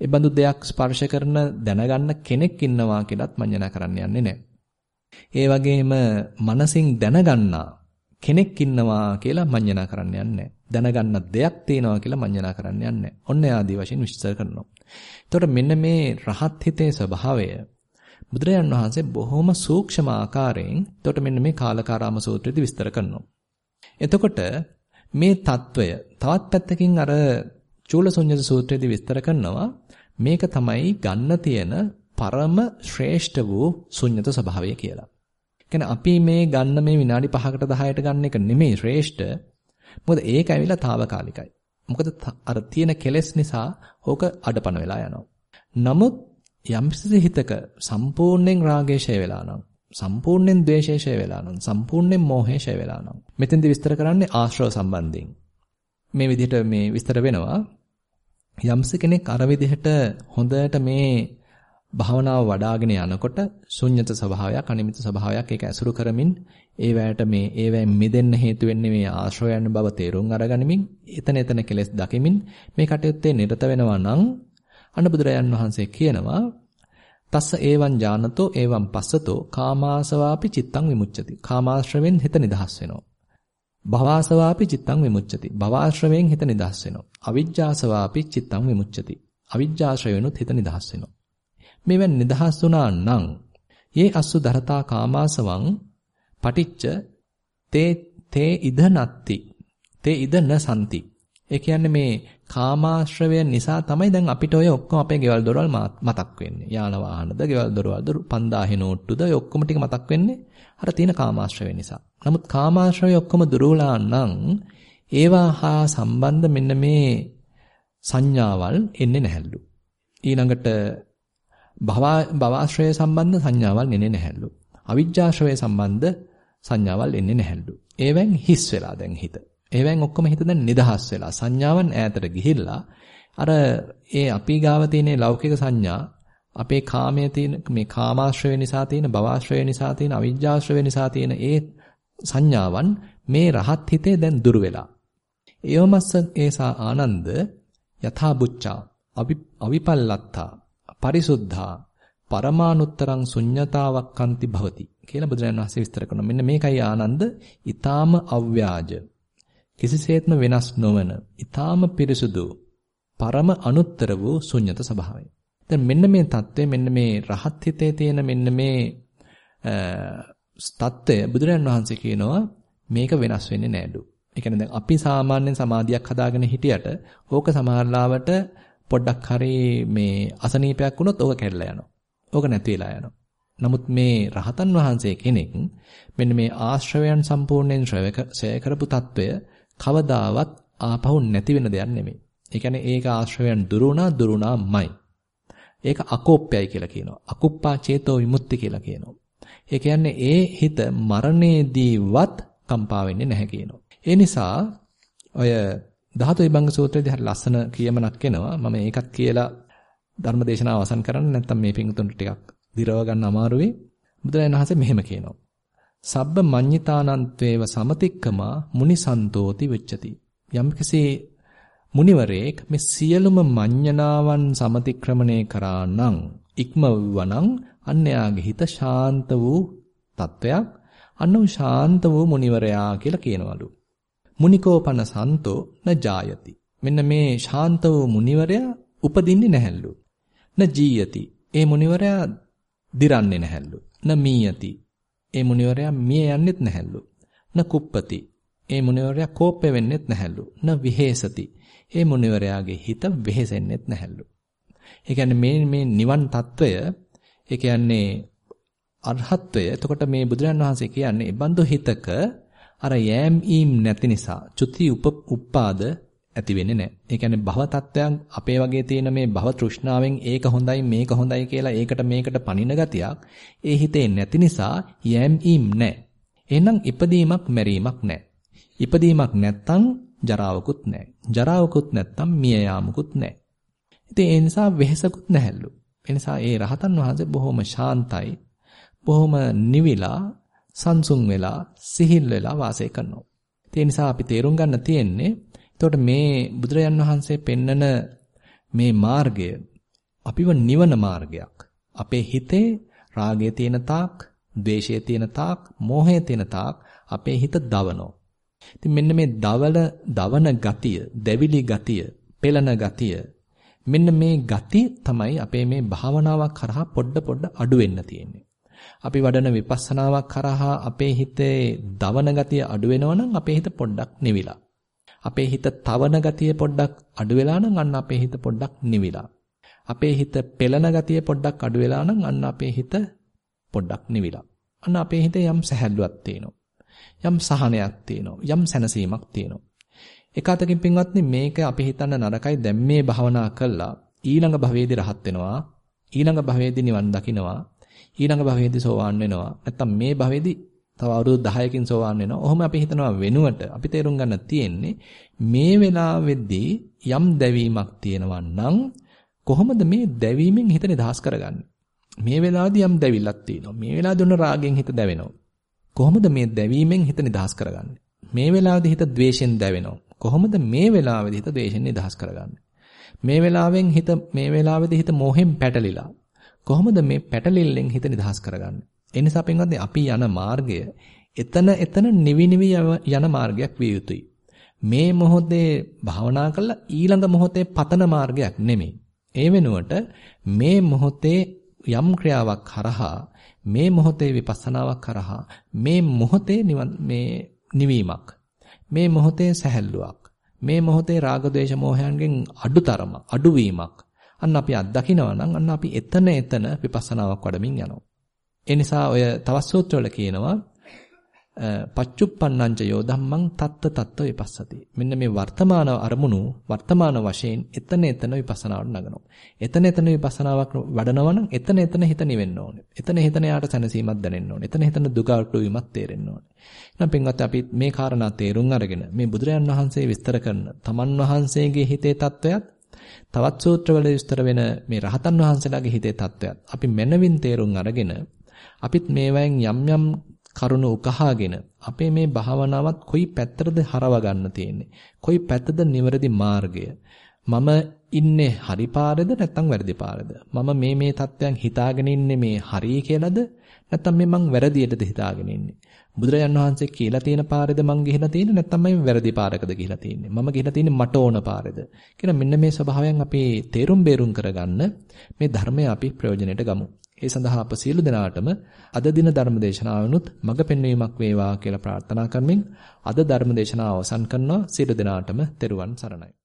ඒ බඳු දෙයක් ස්පර්ශ කරන දැනගන්න කෙනෙක් ඉන්නවා කියලත් මඤ්ඤණා කරන්න යන්නේ නැහැ. ඒ වගේම මනසින් දැනගන්නා කෙනෙක් ඉන්නවා කියලා මඤ්ඤණා කරන්න යන්නේ දැනගන්න දෙයක් තියෙනවා කියලා මඤ්ඤණා කරන්න යන්නේ ඔන්න ආදී වශයෙන් විස්තර කරනවා. එතකොට මෙන්න මේ රහත් හිතේ ස්වභාවය බුදුරජාන් වහන්සේ බොහොම සූක්ෂම ආකාරයෙන් එතකොට මෙන්න මේ කාලකාරාම සූත්‍රයේදී විස්තර කරනවා. එතකොට මේ తত্ত্বය තවත් පැත්තකින් අර චූලසොඤ්ඤත සූත්‍රයේදී විස්තර කරනවා මේක තමයි ගන්න තියෙන පරම ශ්‍රේෂ්ඨ වූ ශුන්්‍යත ස්වභාවය කියලා. කියන්නේ අපි මේ ගන්න මේ විනාඩි 5කට 10ට ගන්න එක නෙමෙයි ශ්‍රේෂ්ඨ. මොකද ඒක ඇවිල්ලා తాවකාලිකයි. මොකද අර තියෙන කෙලෙස් නිසා ඕක අඩපණ වෙලා යනවා. නමුත් යම්කිසි හිතක සම්පූර්ණයෙන් රාගය ෂය වෙලා නම් සම්පූර්ණයෙන් ද්වේෂය ෂය වෙලා නම් සම්පූර්ණයෙන් මෝහය ෂය වෙලා නම් මෙතෙන්දි විස්තර කරන්නේ ආශ්‍රව සම්බන්ධයෙන්. මේ විදිහට මේ විස්තර වෙනවා. යම්ස කෙනෙක් අර විදිහට හොඳට මේ භාවනාව වඩ아가ගෙන යනකොට ශුන්්‍යත ස්වභාවයක් අනිමිත ස්වභාවයක් ඒක ඇසුරු කරමින් ඒ වෑයට මේ ඒවෙන් මිදෙන්න හේතු වෙන්නේ මේ ආශ්‍රයයන් බව තේරුම් අරගනිමින් එතන එතන කෙලෙස් දකිමින් මේ කටයුත්තේ නිරත වෙනවා නම් අන්න බුදුරයන් වහන්සේ කියනවා තස්ස ඒවං ඥානතෝ ඒවං පස්සතෝ කාමාසවාපි චිත්තං විමුච්ඡති. කාමාශ්‍රවෙන් හිත නිදහස් වෙනවා. භවආසවාපි චිත්තං විමුච්ඡති. භවආශ්‍රවෙන් හිත නිදහස් වෙනවා. අවිජ්ජාසවාපි චිත්තං විමුච්ඡති. අවිජ්ජාශ්‍රවෙනුත් හිත නිදහස් වෙනවා. මෙවන් නිදහස් වුණා නම් යේ අස්සු දරතා කාමාසවං පටිච්ච තේ තේ ඉද නත්ති තේ ඉද නසන්ති ඒ කියන්නේ මේ කාමාශ්‍රවය නිසා තමයි දැන් අපිට ඔය ඔක්කොම අපේ ගෙවල් දොරවල් මතක් වෙන්නේ. යාන වාහනද, ගෙවල් දොරවල්ද, 5000 නෝට්ටුද ඔය ඔක්කොම ටික මතක් වෙන්නේ අර තියෙන කාමාශ්‍රවය නිසා. නමුත් කාමාශ්‍රවය ඔක්කොම දුරුවලා නම් ඒවා හා සම්බන්ධ මෙන්න මේ සංඥාවල් එන්නේ නැහැලු. ඊළඟට භවආශ්‍රය සම්බන්ධ සංඥාවල් එන්නේ නැහැලු. අවිජ්ජාශ්‍රය සම්බන්ධ සංඥාවල් එන්නේ නැහැලු. ඒවෙන් හිස් වෙලා දැන් හිත. ඒවෙන් ඔක්කොම හිත දැන් නිදහස් වෙලා සංඥාවන් ඈතට ගිහිල්ලා අර ඒ අපි ගාව තියෙන ලෞකික සංඥා අපේ කාමයේ තියෙන මේ කාමාශ්‍රය නිසා තියෙන භවආශ්‍රය නිසා තියෙන අවිජ්ජාශ්‍රය නිසා තියෙන ඒ සංඥාවන් මේ රහත් හිතේ දැන් දුර වෙලා. ඒවමස්ස ඒසා ආනන්ද යථා බුච්චා අවිපල්ලත්තා පරිසුද්ධා පරමානුත්තරං ශුඤ්ඤතාවක්ඛන්ති භවති කියලා බුදුරජාණන් වහන්සේ විස්තර කරනවා. මෙන්න මේකයි ආනන්ද ඊ타ම අව්‍යාජ කිසිසේත්ම වෙනස් නොවන, ඊ타ම පිරිසුදු, පරම අනුත්තර වූ ශුන්්‍යත ස්වභාවය. දැන් මෙන්න මේ தත්ත්වය මෙන්න මේ රහත් හිතේ තියෙන මෙන්න මේ තත්ත්වය බුදුරජාන් වහන්සේ කියනවා මේක වෙනස් වෙන්නේ නෑඩු. ඒ කියන්නේ දැන් අපි සාමාන්‍යයෙන් සමාධියක් හදාගෙන හිටියට ඕක සමහරලාවට පොඩ්ඩක් හරි මේ අසනීපයක් වුණොත් ඕක කැඩලා යනවා. ඕක නැති වෙලා යනවා. නමුත් මේ රහතන් වහන්සේ කෙනෙක් මෙන්න මේ ආශ්‍රවයන් සම්පූර්ණයෙන් ශ්‍රවක සය කරපු తত্ত্বය කවදාවත් ආපහු නැති වෙන දෙයක් නෙමෙයි. ඒ කියන්නේ ඒක ආශ්‍රවයන් දුරුණා දුරුණාමයි. ඒක අකෝප්‍යයි කියලා කියනවා. අකුප්පා චේතෝ විමුක්ති කියලා කියනවා. ඒ කියන්නේ ඒ හිත මරණයේදීවත් කම්පා වෙන්නේ නැහැ කියනවා. ඒ නිසා ඔය ධාතු විභංග සූත්‍රයේදී හරි ලස්සන කියමනක් එනවා. මම ඒකත් කියලා ධර්මදේශනාව අවසන් කරන්න නැත්නම් මේ පිංතුන්ට ටිකක් දිරව ගන්න අමාරු වෙයි. බුදුරජාණන් වහන්සේ මෙහෙම කියනවා. සබ්බ මඤ්ඤිතානන්තේව සමතික්කමා මුනිසන්තෝති වෙච්චති. යම්කිසි මුනිවරයෙක් මේ සියලුම මඤ්ඤණාවන් සමතික්‍රමණය කරා නම් ඉක්මවුවනම් අන්‍යයාගේ හිත ශාන්ත වූ තත්වයක් අන්නු ශාන්ත වූ මුනිවරයා කියලා කියනවලු. මුනිකෝපන සන්තෝ න ජායති. මෙන්න මේ ශාන්ත වූ මුනිවරයා උපදින්නේ නැහැලු. න ජීයති. ඒ මුනිවරයා දිරන්නේ නැහැලු. න මීයති. ඒ මුනිවරයා මිය යන්නෙත් නැහැලු. න කුප්පති. ඒ මුනිවරයා කෝපය වෙන්නෙත් නැහැලු. න විහෙසති. ඒ මුනිවරයාගේ හිත වෙහෙසෙන්නෙත් නැහැලු. ඒ කියන්නේ මේ මේ නිවන් తত্ত্বය ඒ කියන්නේ අරහත්ත්වය. එතකොට මේ බුදුරන් වහන්සේ කියන්නේ බන්දු හිතක අර යෑම් ඊම් නැති නිසා චුති උප උප්පාද ඇති වෙන්නේ නැහැ. ඒ කියන්නේ භව තත්ත්වයන් අපේ වගේ තියෙන මේ භව තෘෂ්ණාවෙන් ඒක හොඳයි මේක හොඳයි කියලා ඒකට මේකට පණින ගතියක් ඒ හිතේ නැති නිසා යෑම් ඊම් නැහැ. එහෙනම් ඉපදීමක් මැරීමක් නැහැ. ඉපදීමක් නැත්තම් ජරාවකුත් නැහැ. ජරාවකුත් නැත්තම් මිය යාමකුත් නැහැ. ඉතින් ඒ නිසා වෙහෙසකුත් නැහැලු. ඒ නිසා ඒ රහතන් වහන්සේ බොහොම ශාන්තයි. බොහොම නිවිලා සංසුන් වෙලා සිහිල් වෙලා වාසය කරනවා. ඒ නිසා අපි තේරුම් ගන්න තියෙන්නේ එතකොට මේ බුදුරජාන් වහන්සේ පෙන්නන මේ මාර්ගය අපිව නිවන මාර්ගයක්. අපේ හිතේ රාගය තියෙන තාක්, ද්වේෂය තියෙන තාක්, මෝහය තියෙන තාක් අපේ හිත දවනවා. ඉතින් මෙන්න මේ දවල දවන ගතිය, දැවිලි ගතිය, පෙළන ගතිය මෙන්න මේ ගතිය තමයි අපේ මේ භාවනාවක් කරහා පොඩ පොඩ අඩු වෙන්න තියෙන්නේ. අපි වඩන විපස්සනාවක් කරහා අපේ හිතේ දවන ගතිය අඩු වෙනවනම් අපේ හිත පොඩ්ඩක් නිවිලා. අපේ හිත තවන ගතිය පොඩ්ඩක් අඩු වෙලා නම් අන්න අපේ හිත පොඩ්ඩක් නිවිලා. අපේ හිත පෙළන ගතිය පොඩ්ඩක් අඩු වෙලා නම් අන්න අපේ හිත පොඩ්ඩක් නිවිලා. අන්න අපේ හිතේ යම් සැහැල්ලුවක් තියෙනවා. යම් සහනයක් තියෙනවා. යම් සැනසීමක් තියෙනවා. එක අතකින් පින්වත්නි මේක අපි හිතන්න නරකයි දැන් මේ භවනා කළා ඊළඟ භවයේදී රහත් වෙනවා ඊළඟ භවයේදී නිවන් දකින්නවා ඊළඟ භවයේදී සෝවාන් වෙනවා. නැත්තම් මේ භවයේදී තව අවුරුදු 10කින් සෝවාන් වෙනවා. ඔහොම අපි හිතනවා වෙනුවට අපි තේරුම් ගන්න තියෙන්නේ මේ වෙලාවෙදී යම් දැවීමක් තියෙනවා නම් කොහොමද මේ දැවීමෙන් හිත නිදහස් කරගන්නේ? මේ වෙලාවේදී යම් දැවිල්ලක් තියෙනවා. මේ වෙලාවේදී ඔන්න රාගෙන් හිත දැවෙනවා. කොහොමද මේ දැවීමෙන් හිත නිදහස් කරගන්නේ? මේ වෙලාවේදී හිත ද්වේෂෙන් දැවෙනවා. කොහොමද මේ වෙලාවේදී හිත ද්වේෂෙන් නිදහස් කරගන්නේ? මේ වෙලාවෙන් හිත මේ වෙලාවේදී හිත මොහෙන් පැටලිලා. කොහොමද මේ පැටලිල්ලෙන් හිත නිදහස් කරගන්නේ? ඒ නිසා පින්වත්නි අපි යන මාර්ගය එතන එතන නිවි නිවි යන මාර්ගයක් විය යුතුයි. මේ මොහොතේ භාවනා කළා ඊළඟ මොහොතේ පතන මාර්ගයක් නෙමෙයි. ඒ වෙනුවට මේ මොහොතේ යම් ක්‍රියාවක් කරහා මේ මොහොතේ විපස්සනාවක් කරහා මේ මොහොතේ මේ නිවීමක් මේ මොහොතේ සැහැල්ලුවක් මේ මොහොතේ රාග ద్వේෂ මෝහයන්ගෙන් අඩුතරම අඩුවීමක් අන්න අපි අත්දකිනවා නම් අන්න අපි එතන එතන විපස්සනාවක් වඩමින් යනවා ඒ නිසා ඔය තවත් සූත්‍රවල කියනවා පච්චුප්පන්නංච යෝ ධම්මං තත්ත තත්ත විපස්සති. මෙන්න මේ වර්තමාන අරමුණු වර්තමාන වශයෙන් එතන එතන විපස්සනාවට නගනවා. එතන එතන විපස්සනාවක් වඩනවා නම් එතන එතන හිත නිවෙන්න ඕනේ. එතන එතන යාට සැනසීමක් දැනෙන්න ඕනේ. එතන එතන දුකට වීමක් තේරෙන්න ඕනේ. එහෙනම් පින්වත් අපි මේ කාරණා තේරුම් අරගෙන මේ බුදුරයන් වහන්සේ විස්තර කරන තමන් වහන්සේගේ හිතේ தত্ত্বයත් තවත් සූත්‍රවල විස්තර වෙන මේ රහතන් වහන්සේලාගේ හිතේ தত্ত্বයත් අපි මනවින් තේරුම් අරගෙන අපිත් මේවෙන් යම් යම් කරුණ උකහාගෙන අපේ මේ භාවනාවත් කොයි පැත්තටද හරව ගන්න තියෙන්නේ? කොයි පැත්තද නිවැරදි මාර්ගය? මම ඉන්නේ හරි පාරේද නැත්නම් වැරදි පාරේද? මම මේ මේ தත්වයන් හිතාගෙන ඉන්නේ මේ හරි කියලාද? නැත්නම් මේ මං වැරදියටද හිතාගෙන ඉන්නේ? බුදුරජාන් වහන්සේ කියලා තියෙන පාරේද මං ගිහිලා තියෙන්නේ නැත්නම් මම වැරදි පාරකද ගිහිලා තියෙන්නේ? මම ගිහිලා තියෙන්නේ මට ඕන පාරේද? කියලා මෙන්න මේ ස්වභාවයන් අපි තේරුම් බේරුම් කරගන්න මේ ධර්මය අපි ප්‍රයෝජනෙට ගමු. ඒ සඳහා අප සියලු දෙනාටම අද දින ධර්ම දේශනාවනුත් මඟ පෙන්වීමක් වේවා කියලා ප්‍රාර්ථනා කරමින් අද ධර්ම දේශනාව අවසන් කරනවා. සියලු දෙනාටම තෙරුවන් සරණයි.